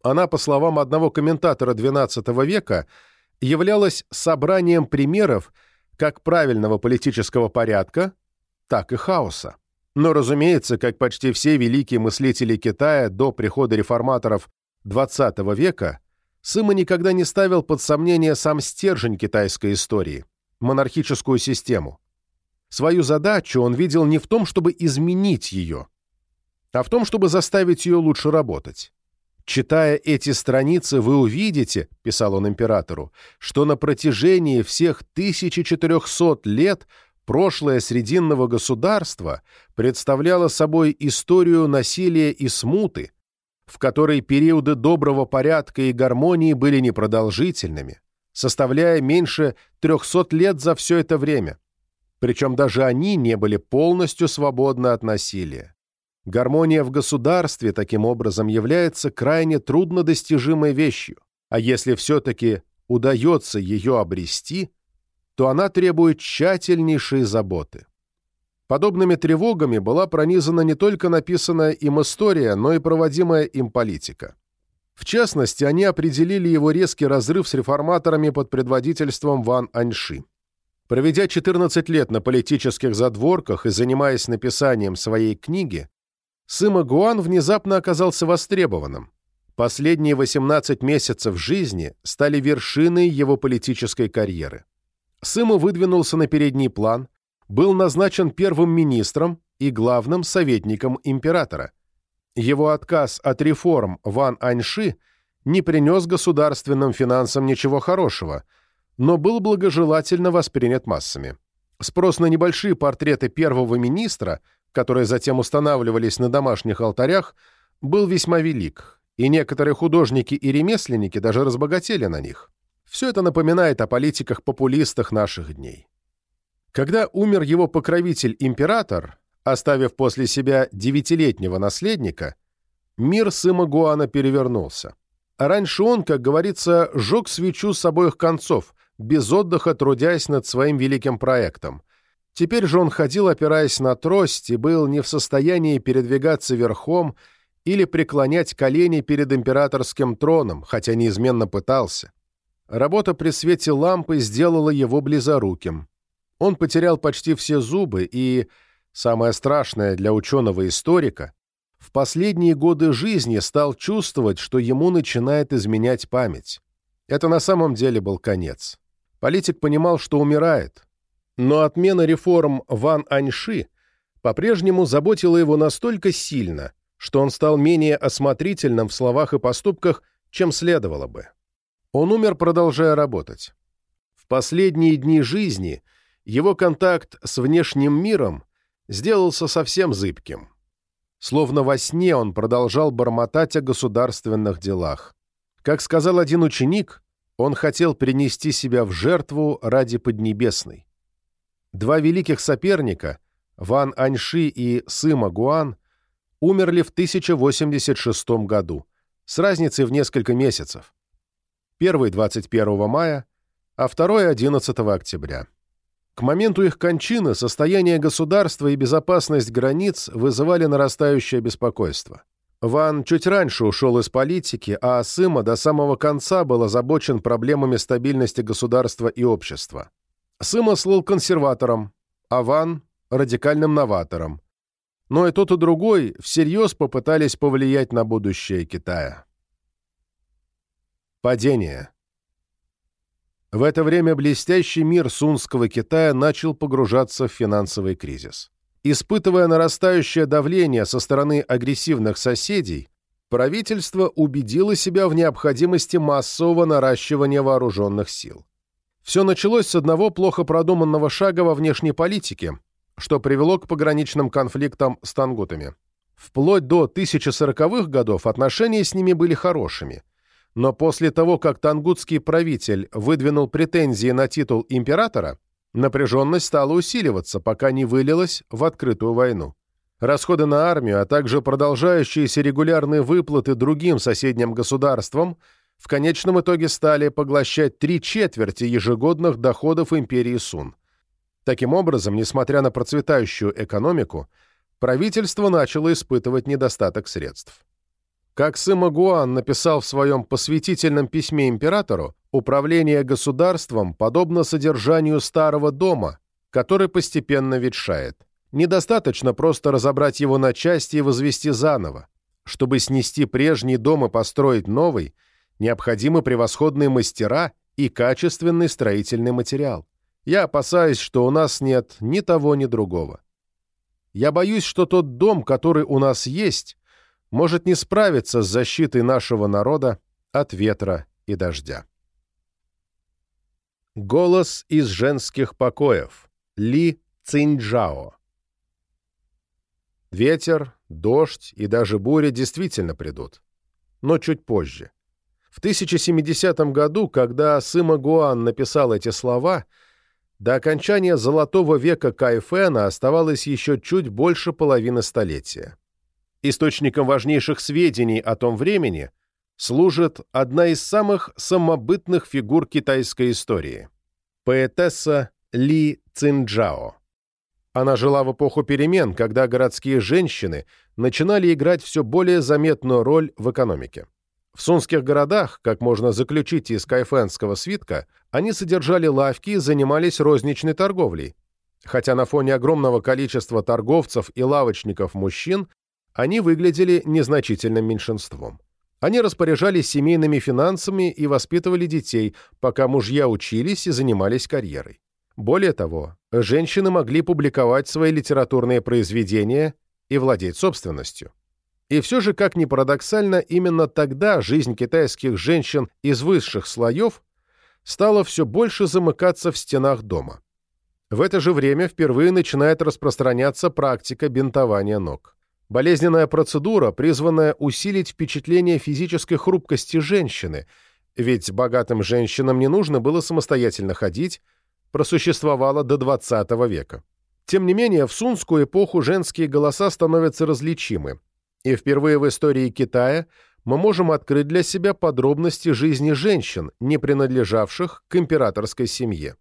Она, по словам одного комментатора XII века, являлась собранием примеров как правильного политического порядка, так и хаоса. Но, разумеется, как почти все великие мыслители Китая до прихода реформаторов XX века, Сыма никогда не ставил под сомнение сам стержень китайской истории – монархическую систему. Свою задачу он видел не в том, чтобы изменить ее, а в том, чтобы заставить ее лучше работать. «Читая эти страницы, вы увидите, — писал он императору, — что на протяжении всех 1400 лет прошлое Срединного государства представляло собой историю насилия и смуты, в которой периоды доброго порядка и гармонии были непродолжительными, составляя меньше 300 лет за все это время. Причем даже они не были полностью свободны от насилия. Гармония в государстве, таким образом, является крайне труднодостижимой вещью, а если все-таки удается ее обрести, то она требует тщательнейшей заботы. Подобными тревогами была пронизана не только написанная им история, но и проводимая им политика. В частности, они определили его резкий разрыв с реформаторами под предводительством Ван Аньши. Проведя 14 лет на политических задворках и занимаясь написанием своей книги, Сыма Гуан внезапно оказался востребованным. Последние 18 месяцев жизни стали вершиной его политической карьеры. Сыма выдвинулся на передний план, был назначен первым министром и главным советником императора. Его отказ от реформ Ван Аньши не принес государственным финансам ничего хорошего, но был благожелательно воспринят массами. Спрос на небольшие портреты первого министра, которые затем устанавливались на домашних алтарях, был весьма велик, и некоторые художники и ремесленники даже разбогатели на них. Все это напоминает о политиках-популистах наших дней. Когда умер его покровитель-император, оставив после себя девятилетнего наследника, мир Сыма Гуана перевернулся. А раньше он, как говорится, жег свечу с обоих концов, без отдыха трудясь над своим великим проектом. Теперь же он ходил, опираясь на трость, и был не в состоянии передвигаться верхом или преклонять колени перед императорским троном, хотя неизменно пытался. Работа при свете лампы сделала его близоруким. Он потерял почти все зубы и, самое страшное для ученого-историка, в последние годы жизни стал чувствовать, что ему начинает изменять память. Это на самом деле был конец. Политик понимал, что умирает. Но отмена реформ Ван Аньши по-прежнему заботила его настолько сильно, что он стал менее осмотрительным в словах и поступках, чем следовало бы. Он умер, продолжая работать. В последние дни жизни – его контакт с внешним миром сделался совсем зыбким. Словно во сне он продолжал бормотать о государственных делах. Как сказал один ученик, он хотел принести себя в жертву ради Поднебесной. Два великих соперника, Ван Аньши и Сыма Гуан, умерли в 1086 году, с разницей в несколько месяцев. Первый 21 мая, а второй 11 октября. К моменту их кончины состояние государства и безопасность границ вызывали нарастающее беспокойство. Ван чуть раньше ушел из политики, а Сыма до самого конца был озабочен проблемами стабильности государства и общества. Сыма слыл консерватором, а Ван радикальным новатором. Но и тот, и другой всерьез попытались повлиять на будущее Китая. Падение. В это время блестящий мир сунского Китая начал погружаться в финансовый кризис. Испытывая нарастающее давление со стороны агрессивных соседей, правительство убедило себя в необходимости массового наращивания вооруженных сил. Все началось с одного плохо продуманного шага во внешней политике, что привело к пограничным конфликтам с тангутами. Вплоть до 1040-х годов отношения с ними были хорошими – но после того, как тангутский правитель выдвинул претензии на титул императора, напряженность стала усиливаться, пока не вылилась в открытую войну. Расходы на армию, а также продолжающиеся регулярные выплаты другим соседним государствам в конечном итоге стали поглощать три четверти ежегодных доходов империи Сун. Таким образом, несмотря на процветающую экономику, правительство начало испытывать недостаток средств. Как Сыма Гуан написал в своем посвятительном письме императору, управление государством подобно содержанию старого дома, который постепенно ветшает. Недостаточно просто разобрать его на части и возвести заново. Чтобы снести прежний дом и построить новый, необходимы превосходные мастера и качественный строительный материал. Я опасаюсь, что у нас нет ни того, ни другого. Я боюсь, что тот дом, который у нас есть, может не справиться с защитой нашего народа от ветра и дождя. Голос из женских покоев. Ли Цинджао. Ветер, дождь и даже буря действительно придут. Но чуть позже. В 1070 году, когда Сыма Гуан написал эти слова, до окончания Золотого века Кайфена оставалось еще чуть больше половины столетия. Источником важнейших сведений о том времени служит одна из самых самобытных фигур китайской истории – поэтесса Ли Цинджао. Она жила в эпоху перемен, когда городские женщины начинали играть все более заметную роль в экономике. В сунских городах, как можно заключить из кайфенского свитка, они содержали лавки и занимались розничной торговлей, хотя на фоне огромного количества торговцев и лавочников мужчин они выглядели незначительным меньшинством. Они распоряжались семейными финансами и воспитывали детей, пока мужья учились и занимались карьерой. Более того, женщины могли публиковать свои литературные произведения и владеть собственностью. И все же, как ни парадоксально, именно тогда жизнь китайских женщин из высших слоев стала все больше замыкаться в стенах дома. В это же время впервые начинает распространяться практика бинтования ног. Болезненная процедура, призванная усилить впечатление физической хрупкости женщины, ведь богатым женщинам не нужно было самостоятельно ходить, просуществовала до XX века. Тем не менее, в сунскую эпоху женские голоса становятся различимы, и впервые в истории Китая мы можем открыть для себя подробности жизни женщин, не принадлежавших к императорской семье.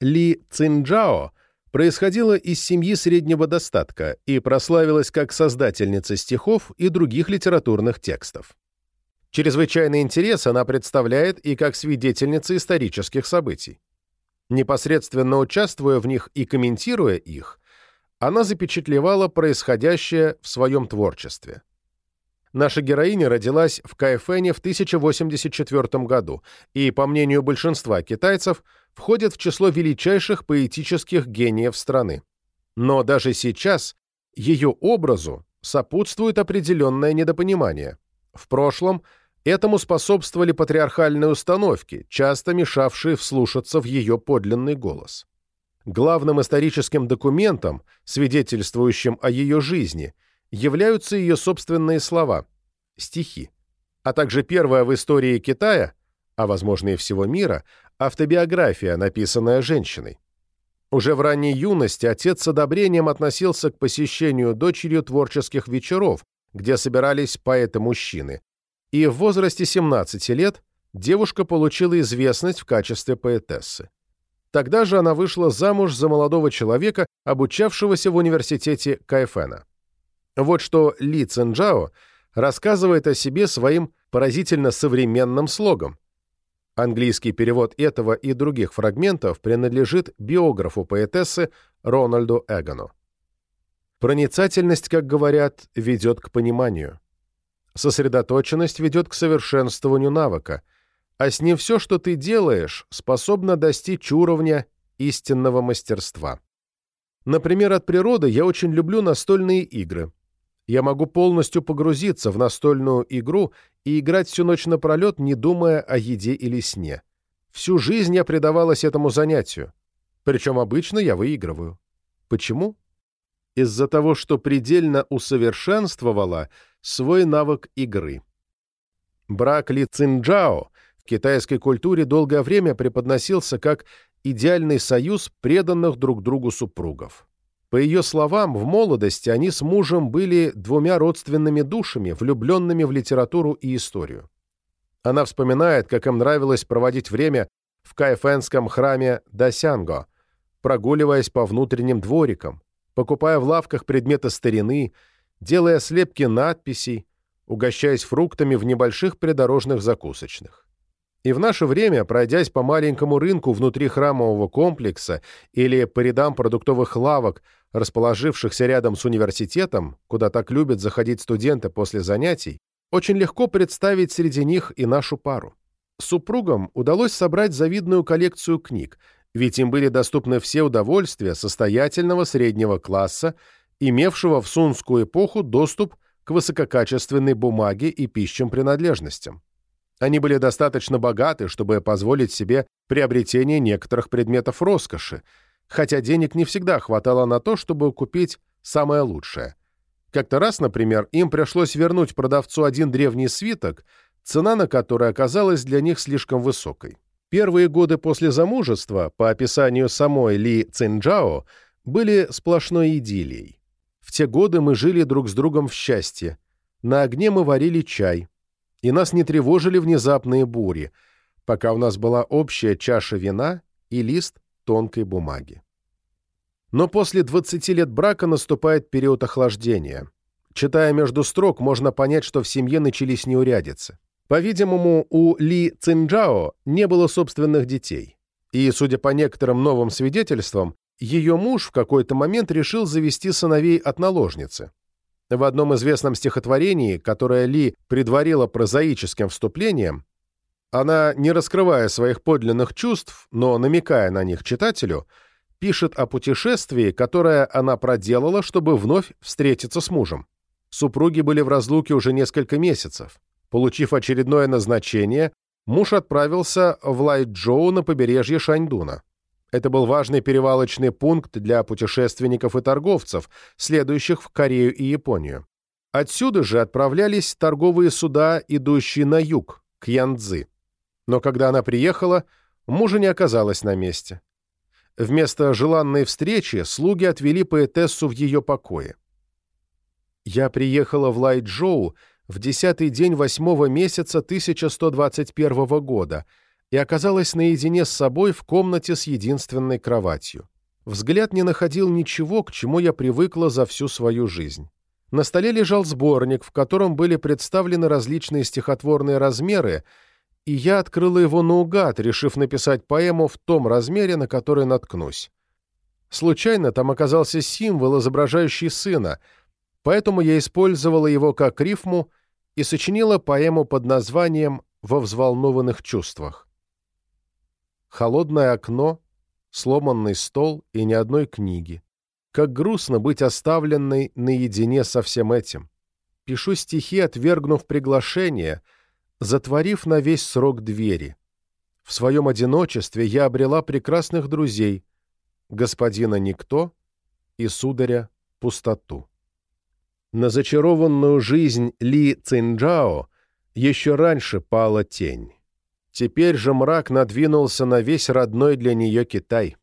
Ли Цинджао происходила из семьи среднего достатка и прославилась как создательница стихов и других литературных текстов. Чрезвычайный интерес она представляет и как свидетельница исторических событий. Непосредственно участвуя в них и комментируя их, она запечатлевала происходящее в своем творчестве. Наша героиня родилась в Кайфене в 1084 году и, по мнению большинства китайцев, входит в число величайших поэтических гениев страны. Но даже сейчас ее образу сопутствует определенное недопонимание. В прошлом этому способствовали патриархальные установки, часто мешавшие вслушаться в ее подлинный голос. Главным историческим документом, свидетельствующим о ее жизни – являются ее собственные слова, стихи, а также первая в истории Китая, а возможно и всего мира, автобиография, написанная женщиной. Уже в ранней юности отец с одобрением относился к посещению дочерью творческих вечеров, где собирались поэты-мужчины, и в возрасте 17 лет девушка получила известность в качестве поэтессы. Тогда же она вышла замуж за молодого человека, обучавшегося в университете Кайфена. Вот что Ли Цинджао рассказывает о себе своим поразительно современным слогом. Английский перевод этого и других фрагментов принадлежит биографу поэтессы Рональду Эгону. Проницательность, как говорят, ведет к пониманию. Сосредоточенность ведет к совершенствованию навыка, а с ним все, что ты делаешь, способно достичь уровня истинного мастерства. Например, от природы я очень люблю настольные игры. Я могу полностью погрузиться в настольную игру и играть всю ночь напролет, не думая о еде или сне. Всю жизнь я предавалась этому занятию. Причем обычно я выигрываю. Почему? Из-за того, что предельно усовершенствовала свой навык игры. Брак Ли Цинджао в китайской культуре долгое время преподносился как идеальный союз преданных друг другу супругов. По ее словам, в молодости они с мужем были двумя родственными душами, влюбленными в литературу и историю. Она вспоминает, как им нравилось проводить время в кайфенском храме Дасянго, прогуливаясь по внутренним дворикам, покупая в лавках предметы старины, делая слепки надписей, угощаясь фруктами в небольших придорожных закусочных. И в наше время, пройдясь по маленькому рынку внутри храмового комплекса или по рядам продуктовых лавок, расположившихся рядом с университетом, куда так любят заходить студенты после занятий, очень легко представить среди них и нашу пару. Супругам удалось собрать завидную коллекцию книг, ведь им были доступны все удовольствия состоятельного среднего класса, имевшего в сунскую эпоху доступ к высококачественной бумаге и пищим принадлежностям. Они были достаточно богаты, чтобы позволить себе приобретение некоторых предметов роскоши, хотя денег не всегда хватало на то, чтобы купить самое лучшее. Как-то раз, например, им пришлось вернуть продавцу один древний свиток, цена на который оказалась для них слишком высокой. Первые годы после замужества, по описанию самой Ли Цинджао, были сплошной идиллией. В те годы мы жили друг с другом в счастье. На огне мы варили чай, и нас не тревожили внезапные бури, пока у нас была общая чаша вина и лист тонкой бумаги. Но после 20 лет брака наступает период охлаждения. Читая между строк, можно понять, что в семье начались неурядицы. По-видимому, у Ли Цинджао не было собственных детей. И, судя по некоторым новым свидетельствам, ее муж в какой-то момент решил завести сыновей от наложницы. В одном известном стихотворении, которое Ли предварила прозаическим вступлением, она, не раскрывая своих подлинных чувств, но намекая на них читателю, пишет о путешествии, которое она проделала, чтобы вновь встретиться с мужем. Супруги были в разлуке уже несколько месяцев. Получив очередное назначение, муж отправился в Лайчжоу на побережье Шаньдуна. Это был важный перевалочный пункт для путешественников и торговцев, следующих в Корею и Японию. Отсюда же отправлялись торговые суда, идущие на юг, к Янцзы. Но когда она приехала, мужа не оказалось на месте. Вместо желанной встречи слуги отвели поэтессу в ее покое. «Я приехала в Лайчжоу в десятый день восьмого месяца 1121 года», и оказалась наедине с собой в комнате с единственной кроватью. Взгляд не находил ничего, к чему я привыкла за всю свою жизнь. На столе лежал сборник, в котором были представлены различные стихотворные размеры, и я открыла его наугад, решив написать поэму в том размере, на который наткнусь. Случайно там оказался символ, изображающий сына, поэтому я использовала его как рифму и сочинила поэму под названием «Во взволнованных чувствах» холодное окно, сломанный стол и ни одной книги. Как грустно быть оставленной наедине со всем этим. Пишу стихи, отвергнув приглашение, затворив на весь срок двери. В своем одиночестве я обрела прекрасных друзей, господина Никто и сударя Пустоту. На зачарованную жизнь Ли Цинджао еще раньше пала тень. Теперь же мрак надвинулся на весь родной для нее Китай.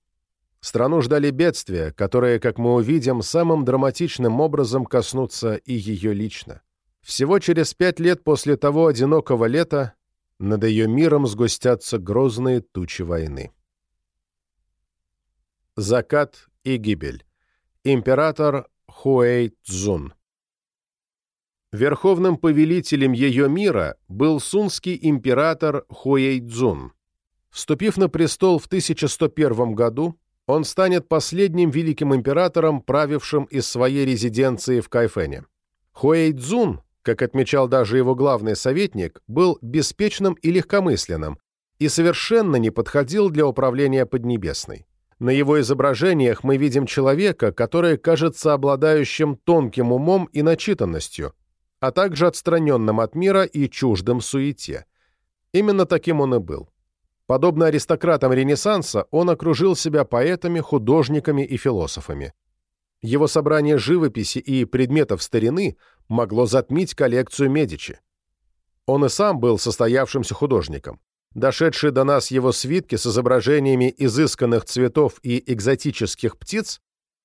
Страну ждали бедствия, которые, как мы увидим, самым драматичным образом коснутся и ее лично. Всего через пять лет после того одинокого лета над ее миром сгустятся грозные тучи войны. Закат и гибель. Император Хуэй Цзун Верховным повелителем ее мира был сунский император Хуэйцзун, Вступив на престол в 1101 году, он станет последним великим императором, правившим из своей резиденции в Кайфене. Хуэйцзун, как отмечал даже его главный советник, был беспечным и легкомысленным и совершенно не подходил для управления Поднебесной. На его изображениях мы видим человека, который кажется обладающим тонким умом и начитанностью, а также отстраненным от мира и чуждым суете. Именно таким он и был. Подобно аристократам Ренессанса, он окружил себя поэтами, художниками и философами. Его собрание живописи и предметов старины могло затмить коллекцию Медичи. Он и сам был состоявшимся художником. Дошедшие до нас его свитки с изображениями изысканных цветов и экзотических птиц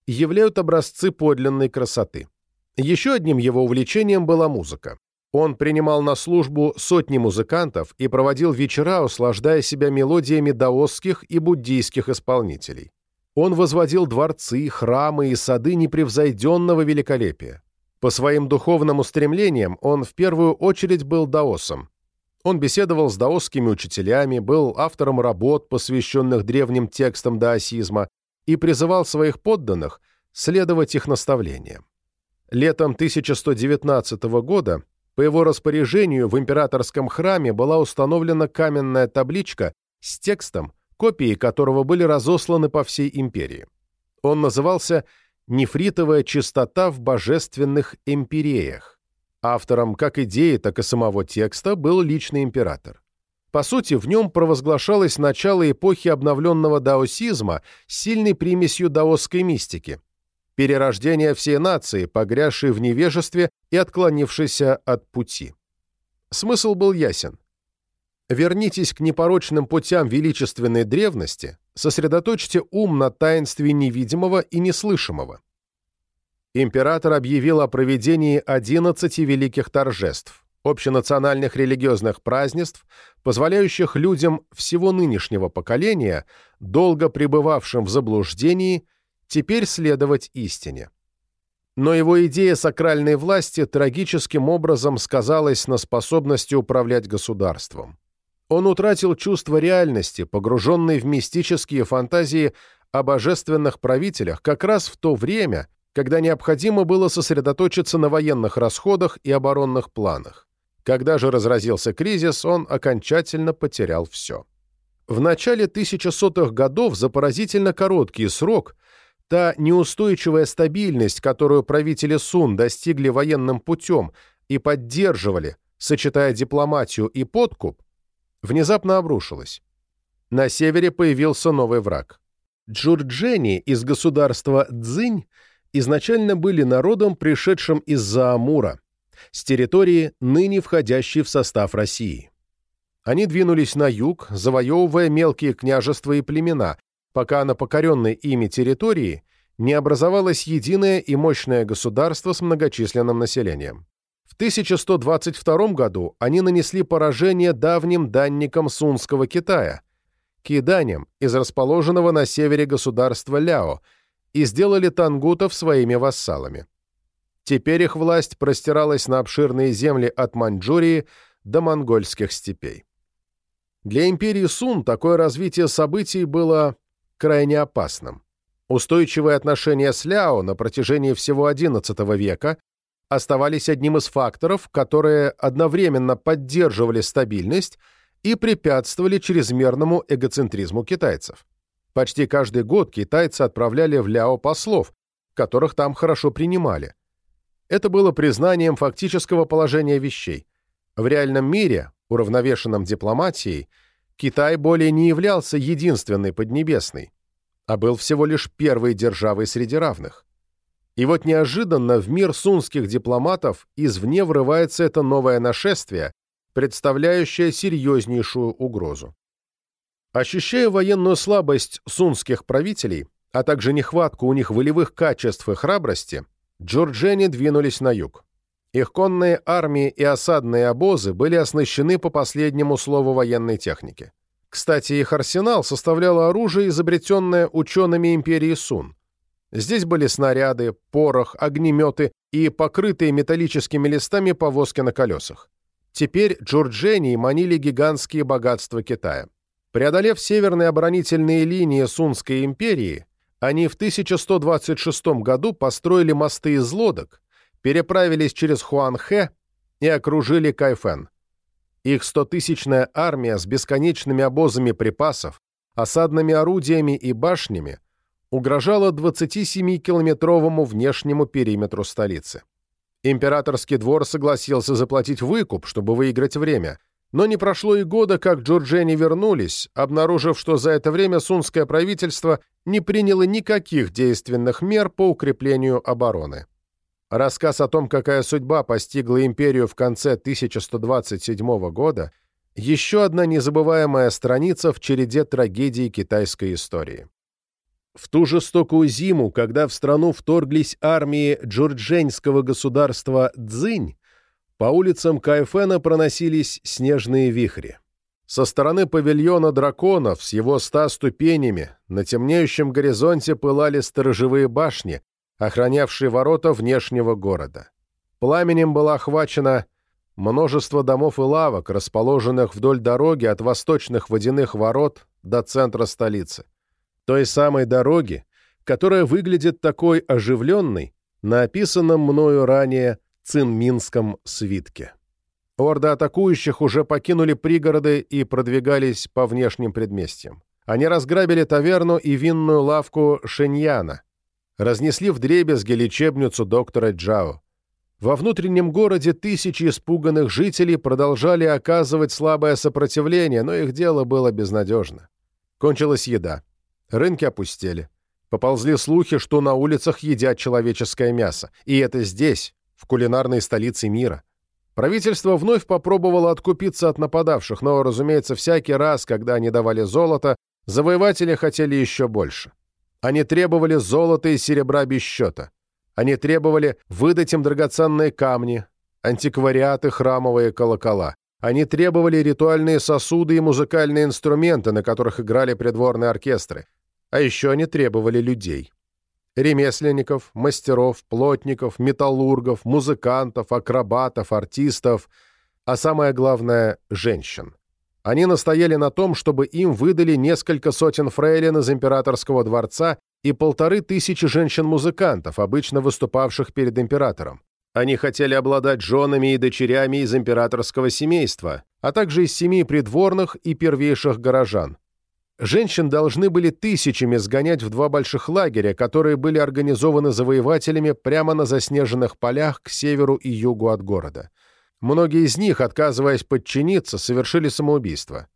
являют образцы подлинной красоты. Еще одним его увлечением была музыка. Он принимал на службу сотни музыкантов и проводил вечера, услаждая себя мелодиями даосских и буддийских исполнителей. Он возводил дворцы, храмы и сады непревзойденного великолепия. По своим духовным устремлениям он в первую очередь был даосом, он беседовал с даосскими учителями, был автором работ, посвященных древним текстам даосизма, и призывал своих подданных следовать их наставлениям. Летом 1119 года по его распоряжению в императорском храме была установлена каменная табличка с текстом, копии которого были разосланы по всей империи. Он назывался «Нефритовая чистота в божественных империях». Автором как идеи, так и самого текста был личный император. По сути, в нем провозглашалось начало эпохи обновленного даосизма с сильной примесью даосской мистики, перерождение всей нации, погрязшей в невежестве и отклонившейся от пути. Смысл был ясен. Вернитесь к непорочным путям величественной древности, сосредоточьте ум на таинстве невидимого и неслышимого император объявил о проведении 11 великих торжеств, общенациональных религиозных празднеств, позволяющих людям всего нынешнего поколения, долго пребывавшим в заблуждении, теперь следовать истине. Но его идея сакральной власти трагическим образом сказалась на способности управлять государством. Он утратил чувство реальности, погруженный в мистические фантазии о божественных правителях как раз в то время, когда необходимо было сосредоточиться на военных расходах и оборонных планах. Когда же разразился кризис, он окончательно потерял все. В начале 1100-х годов за поразительно короткий срок та неустойчивая стабильность, которую правители Сун достигли военным путем и поддерживали, сочетая дипломатию и подкуп, внезапно обрушилась. На севере появился новый враг. Джурджени из государства Цзинь изначально были народом, пришедшим из-за Амура, с территории, ныне входящей в состав России. Они двинулись на юг, завоевывая мелкие княжества и племена, пока на покоренной ими территории не образовалось единое и мощное государство с многочисленным населением. В 1122 году они нанесли поражение давним данникам Сунского Китая, киданям из расположенного на севере государства Ляо – и сделали тангутов своими вассалами. Теперь их власть простиралась на обширные земли от Маньчжурии до монгольских степей. Для империи Сун такое развитие событий было крайне опасным. Устойчивые отношения с Ляо на протяжении всего XI века оставались одним из факторов, которые одновременно поддерживали стабильность и препятствовали чрезмерному эгоцентризму китайцев. Почти каждый год китайцы отправляли в Ляо послов, которых там хорошо принимали. Это было признанием фактического положения вещей. В реальном мире, уравновешенном дипломатией, Китай более не являлся единственной Поднебесной, а был всего лишь первой державой среди равных. И вот неожиданно в мир сунских дипломатов извне врывается это новое нашествие, представляющее серьезнейшую угрозу. Ощущая военную слабость сунских правителей, а также нехватку у них волевых качеств и храбрости, джорджени двинулись на юг. Их конные армии и осадные обозы были оснащены по последнему слову военной техники. Кстати, их арсенал составляло оружие, изобретенное учеными империи Сун. Здесь были снаряды, порох, огнеметы и покрытые металлическими листами повозки на колесах. Теперь джорджени манили гигантские богатства Китая. Преодолев северные оборонительные линии Сунской империи, они в 1126 году построили мосты из лодок, переправились через Хуанхэ и окружили Кайфен. Их стотысячная армия с бесконечными обозами припасов, осадными орудиями и башнями угрожала 27-километровому внешнему периметру столицы. Императорский двор согласился заплатить выкуп, чтобы выиграть время, но не прошло и года, как Джорджени вернулись, обнаружив, что за это время сунское правительство не приняло никаких действенных мер по укреплению обороны. Рассказ о том, какая судьба постигла империю в конце 1127 года, еще одна незабываемая страница в череде трагедий китайской истории. В ту жестокую зиму, когда в страну вторглись армии джурдженского государства Цзинь, по улицам Кайфена проносились снежные вихри. Со стороны павильона драконов с его ста ступенями на темнеющем горизонте пылали сторожевые башни, охранявшие ворота внешнего города. Пламенем было охвачено множество домов и лавок, расположенных вдоль дороги от восточных водяных ворот до центра столицы. Той самой дороги, которая выглядит такой оживленной на описанном мною ранее Цинминском свитке. Орды атакующих уже покинули пригороды и продвигались по внешним предместьям. Они разграбили таверну и винную лавку Шеньяна, разнесли вдребезги лечебницу доктора Джао. Во внутреннем городе тысячи испуганных жителей продолжали оказывать слабое сопротивление, но их дело было безнадежно. Кончилась еда. Рынки опустели. Поползли слухи, что на улицах едят человеческое мясо. И это здесь, в кулинарной столице мира. Правительство вновь попробовало откупиться от нападавших, но, разумеется, всякий раз, когда они давали золото, завоеватели хотели еще больше. Они требовали золота и серебра без счета. Они требовали выдать им драгоценные камни, антиквариаты, храмовые колокола. Они требовали ритуальные сосуды и музыкальные инструменты, на которых играли придворные оркестры. А еще они требовали людей. Ремесленников, мастеров, плотников, металлургов, музыкантов, акробатов, артистов, а самое главное – женщин. Они настояли на том, чтобы им выдали несколько сотен фрейлин из императорского дворца и полторы тысячи женщин-музыкантов, обычно выступавших перед императором. Они хотели обладать женами и дочерями из императорского семейства, а также из семей придворных и первейших горожан. Женщин должны были тысячами сгонять в два больших лагеря, которые были организованы завоевателями прямо на заснеженных полях к северу и югу от города. Многие из них, отказываясь подчиниться, совершили самоубийство.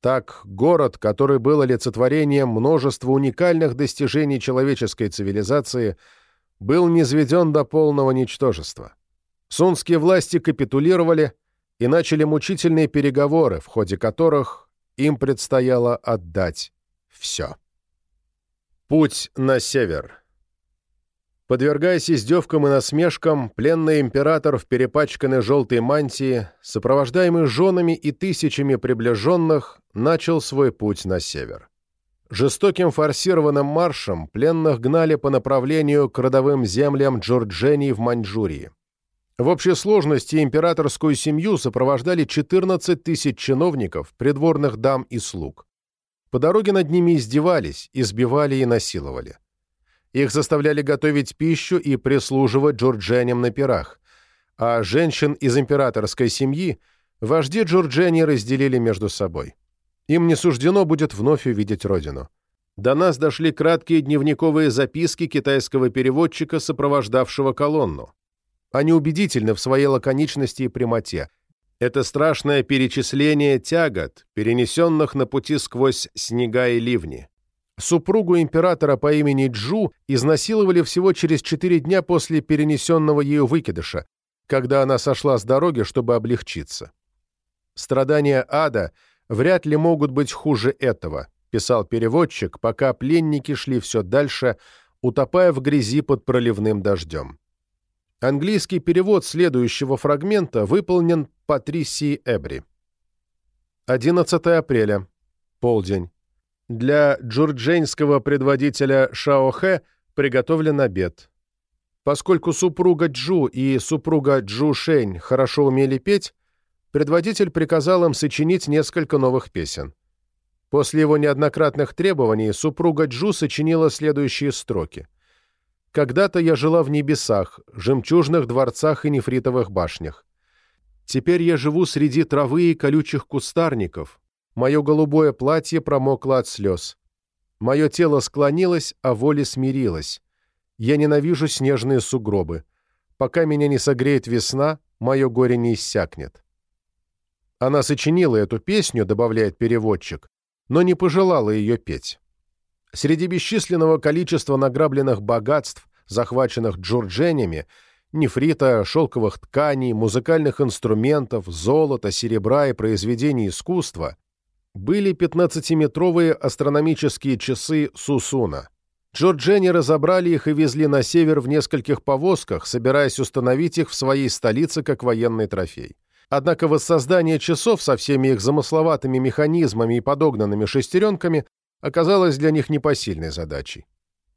Так, город, который был олицетворением множества уникальных достижений человеческой цивилизации, был низведен до полного ничтожества. Сунские власти капитулировали и начали мучительные переговоры, в ходе которых им предстояло отдать все. Путь на север. Подвергаясь издевкам и насмешкам, пленный император в перепачканной желтой мантии, сопровождаемый женами и тысячами приближенных, начал свой путь на север. Жестоким форсированным маршем пленных гнали по направлению к родовым землям Джорджении в Маньчжурии. В общей сложности императорскую семью сопровождали 14 тысяч чиновников, придворных дам и слуг. По дороге над ними издевались, избивали и насиловали. Их заставляли готовить пищу и прислуживать джордженям на пирах, а женщин из императорской семьи вожди джорджени разделили между собой. Им не суждено будет вновь увидеть родину. До нас дошли краткие дневниковые записки китайского переводчика, сопровождавшего колонну. Они убедительны в своей лаконичности и прямоте. Это страшное перечисление тягот, перенесенных на пути сквозь снега и ливни. Супругу императора по имени Джу изнасиловали всего через четыре дня после перенесенного ею выкидыша, когда она сошла с дороги, чтобы облегчиться. «Страдания ада вряд ли могут быть хуже этого», писал переводчик, пока пленники шли все дальше, утопая в грязи под проливным дождем. Английский перевод следующего фрагмента выполнен Патрисией Эбри. 11 апреля. Полдень. Для джурджейнского предводителя Шаохэ приготовлен обед. Поскольку супруга Джу и супруга Джу Шэнь хорошо умели петь, предводитель приказал им сочинить несколько новых песен. После его неоднократных требований супруга Джу сочинила следующие строки. «Когда-то я жила в небесах, жемчужных дворцах и нефритовых башнях. Теперь я живу среди травы и колючих кустарников. Мое голубое платье промокло от слез. Мое тело склонилось, а воля смирилась. Я ненавижу снежные сугробы. Пока меня не согреет весна, мое горе не иссякнет». Она сочинила эту песню, добавляет переводчик, но не пожелала ее петь. Среди бесчисленного количества награбленных богатств, захваченных джурдженями, нефрита, шелковых тканей, музыкальных инструментов, золота, серебра и произведений искусства, были 15-метровые астрономические часы Сусуна. Джорджени разобрали их и везли на север в нескольких повозках, собираясь установить их в своей столице как военный трофей. Однако воссоздание часов со всеми их замысловатыми механизмами и подогнанными шестеренками оказалось для них непосильной задачей.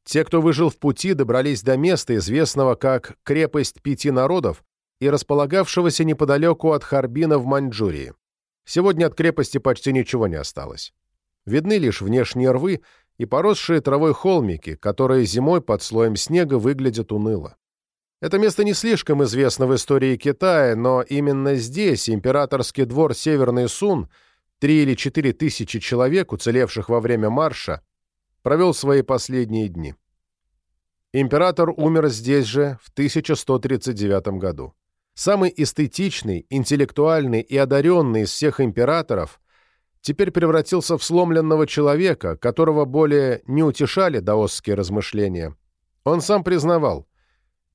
Те, кто выжил в пути, добрались до места, известного как «крепость пяти народов» и располагавшегося неподалеку от Харбина в Маньчжурии. Сегодня от крепости почти ничего не осталось. Видны лишь внешние рвы и поросшие травой холмики, которые зимой под слоем снега выглядят уныло. Это место не слишком известно в истории Китая, но именно здесь императорский двор Северный Сун, три или четыре тысячи человек, уцелевших во время марша, провел свои последние дни. Император умер здесь же в 1139 году. Самый эстетичный, интеллектуальный и одаренный из всех императоров теперь превратился в сломленного человека, которого более не утешали даосские размышления. Он сам признавал,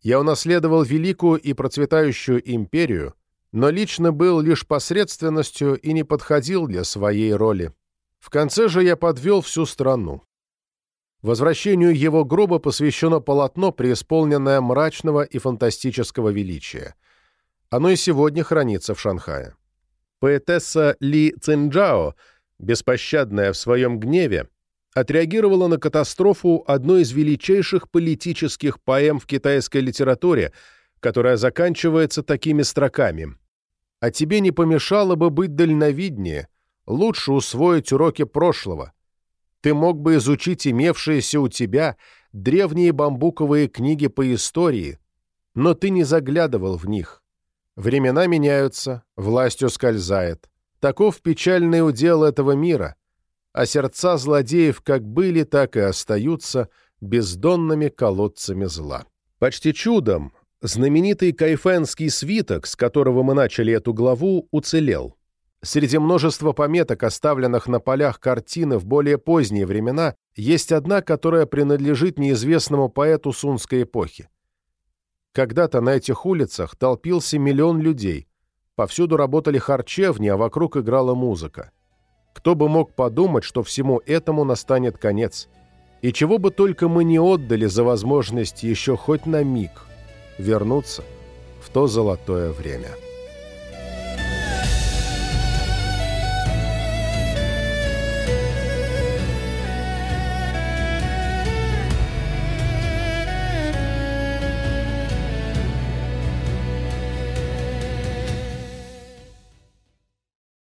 я унаследовал великую и процветающую империю, но лично был лишь посредственностью и не подходил для своей роли. В конце же я подвел всю страну. Возвращению его гроба посвящено полотно, преисполненное мрачного и фантастического величия. Оно и сегодня хранится в Шанхае. Поэтесса Ли Цинджао, беспощадная в своем гневе, отреагировала на катастрофу одной из величайших политических поэм в китайской литературе, которая заканчивается такими строками. «А тебе не помешало бы быть дальновиднее, лучше усвоить уроки прошлого. Ты мог бы изучить имевшиеся у тебя древние бамбуковые книги по истории, но ты не заглядывал в них. Времена меняются, власть ускользает. Таков печальный удел этого мира — а сердца злодеев как были, так и остаются бездонными колодцами зла. Почти чудом знаменитый кайфенский свиток, с которого мы начали эту главу, уцелел. Среди множества пометок, оставленных на полях картины в более поздние времена, есть одна, которая принадлежит неизвестному поэту сунской эпохи. Когда-то на этих улицах толпился миллион людей, повсюду работали харчевни, а вокруг играла музыка. Кто бы мог подумать, что всему этому настанет конец? И чего бы только мы не отдали за возможность еще хоть на миг вернуться в то золотое время».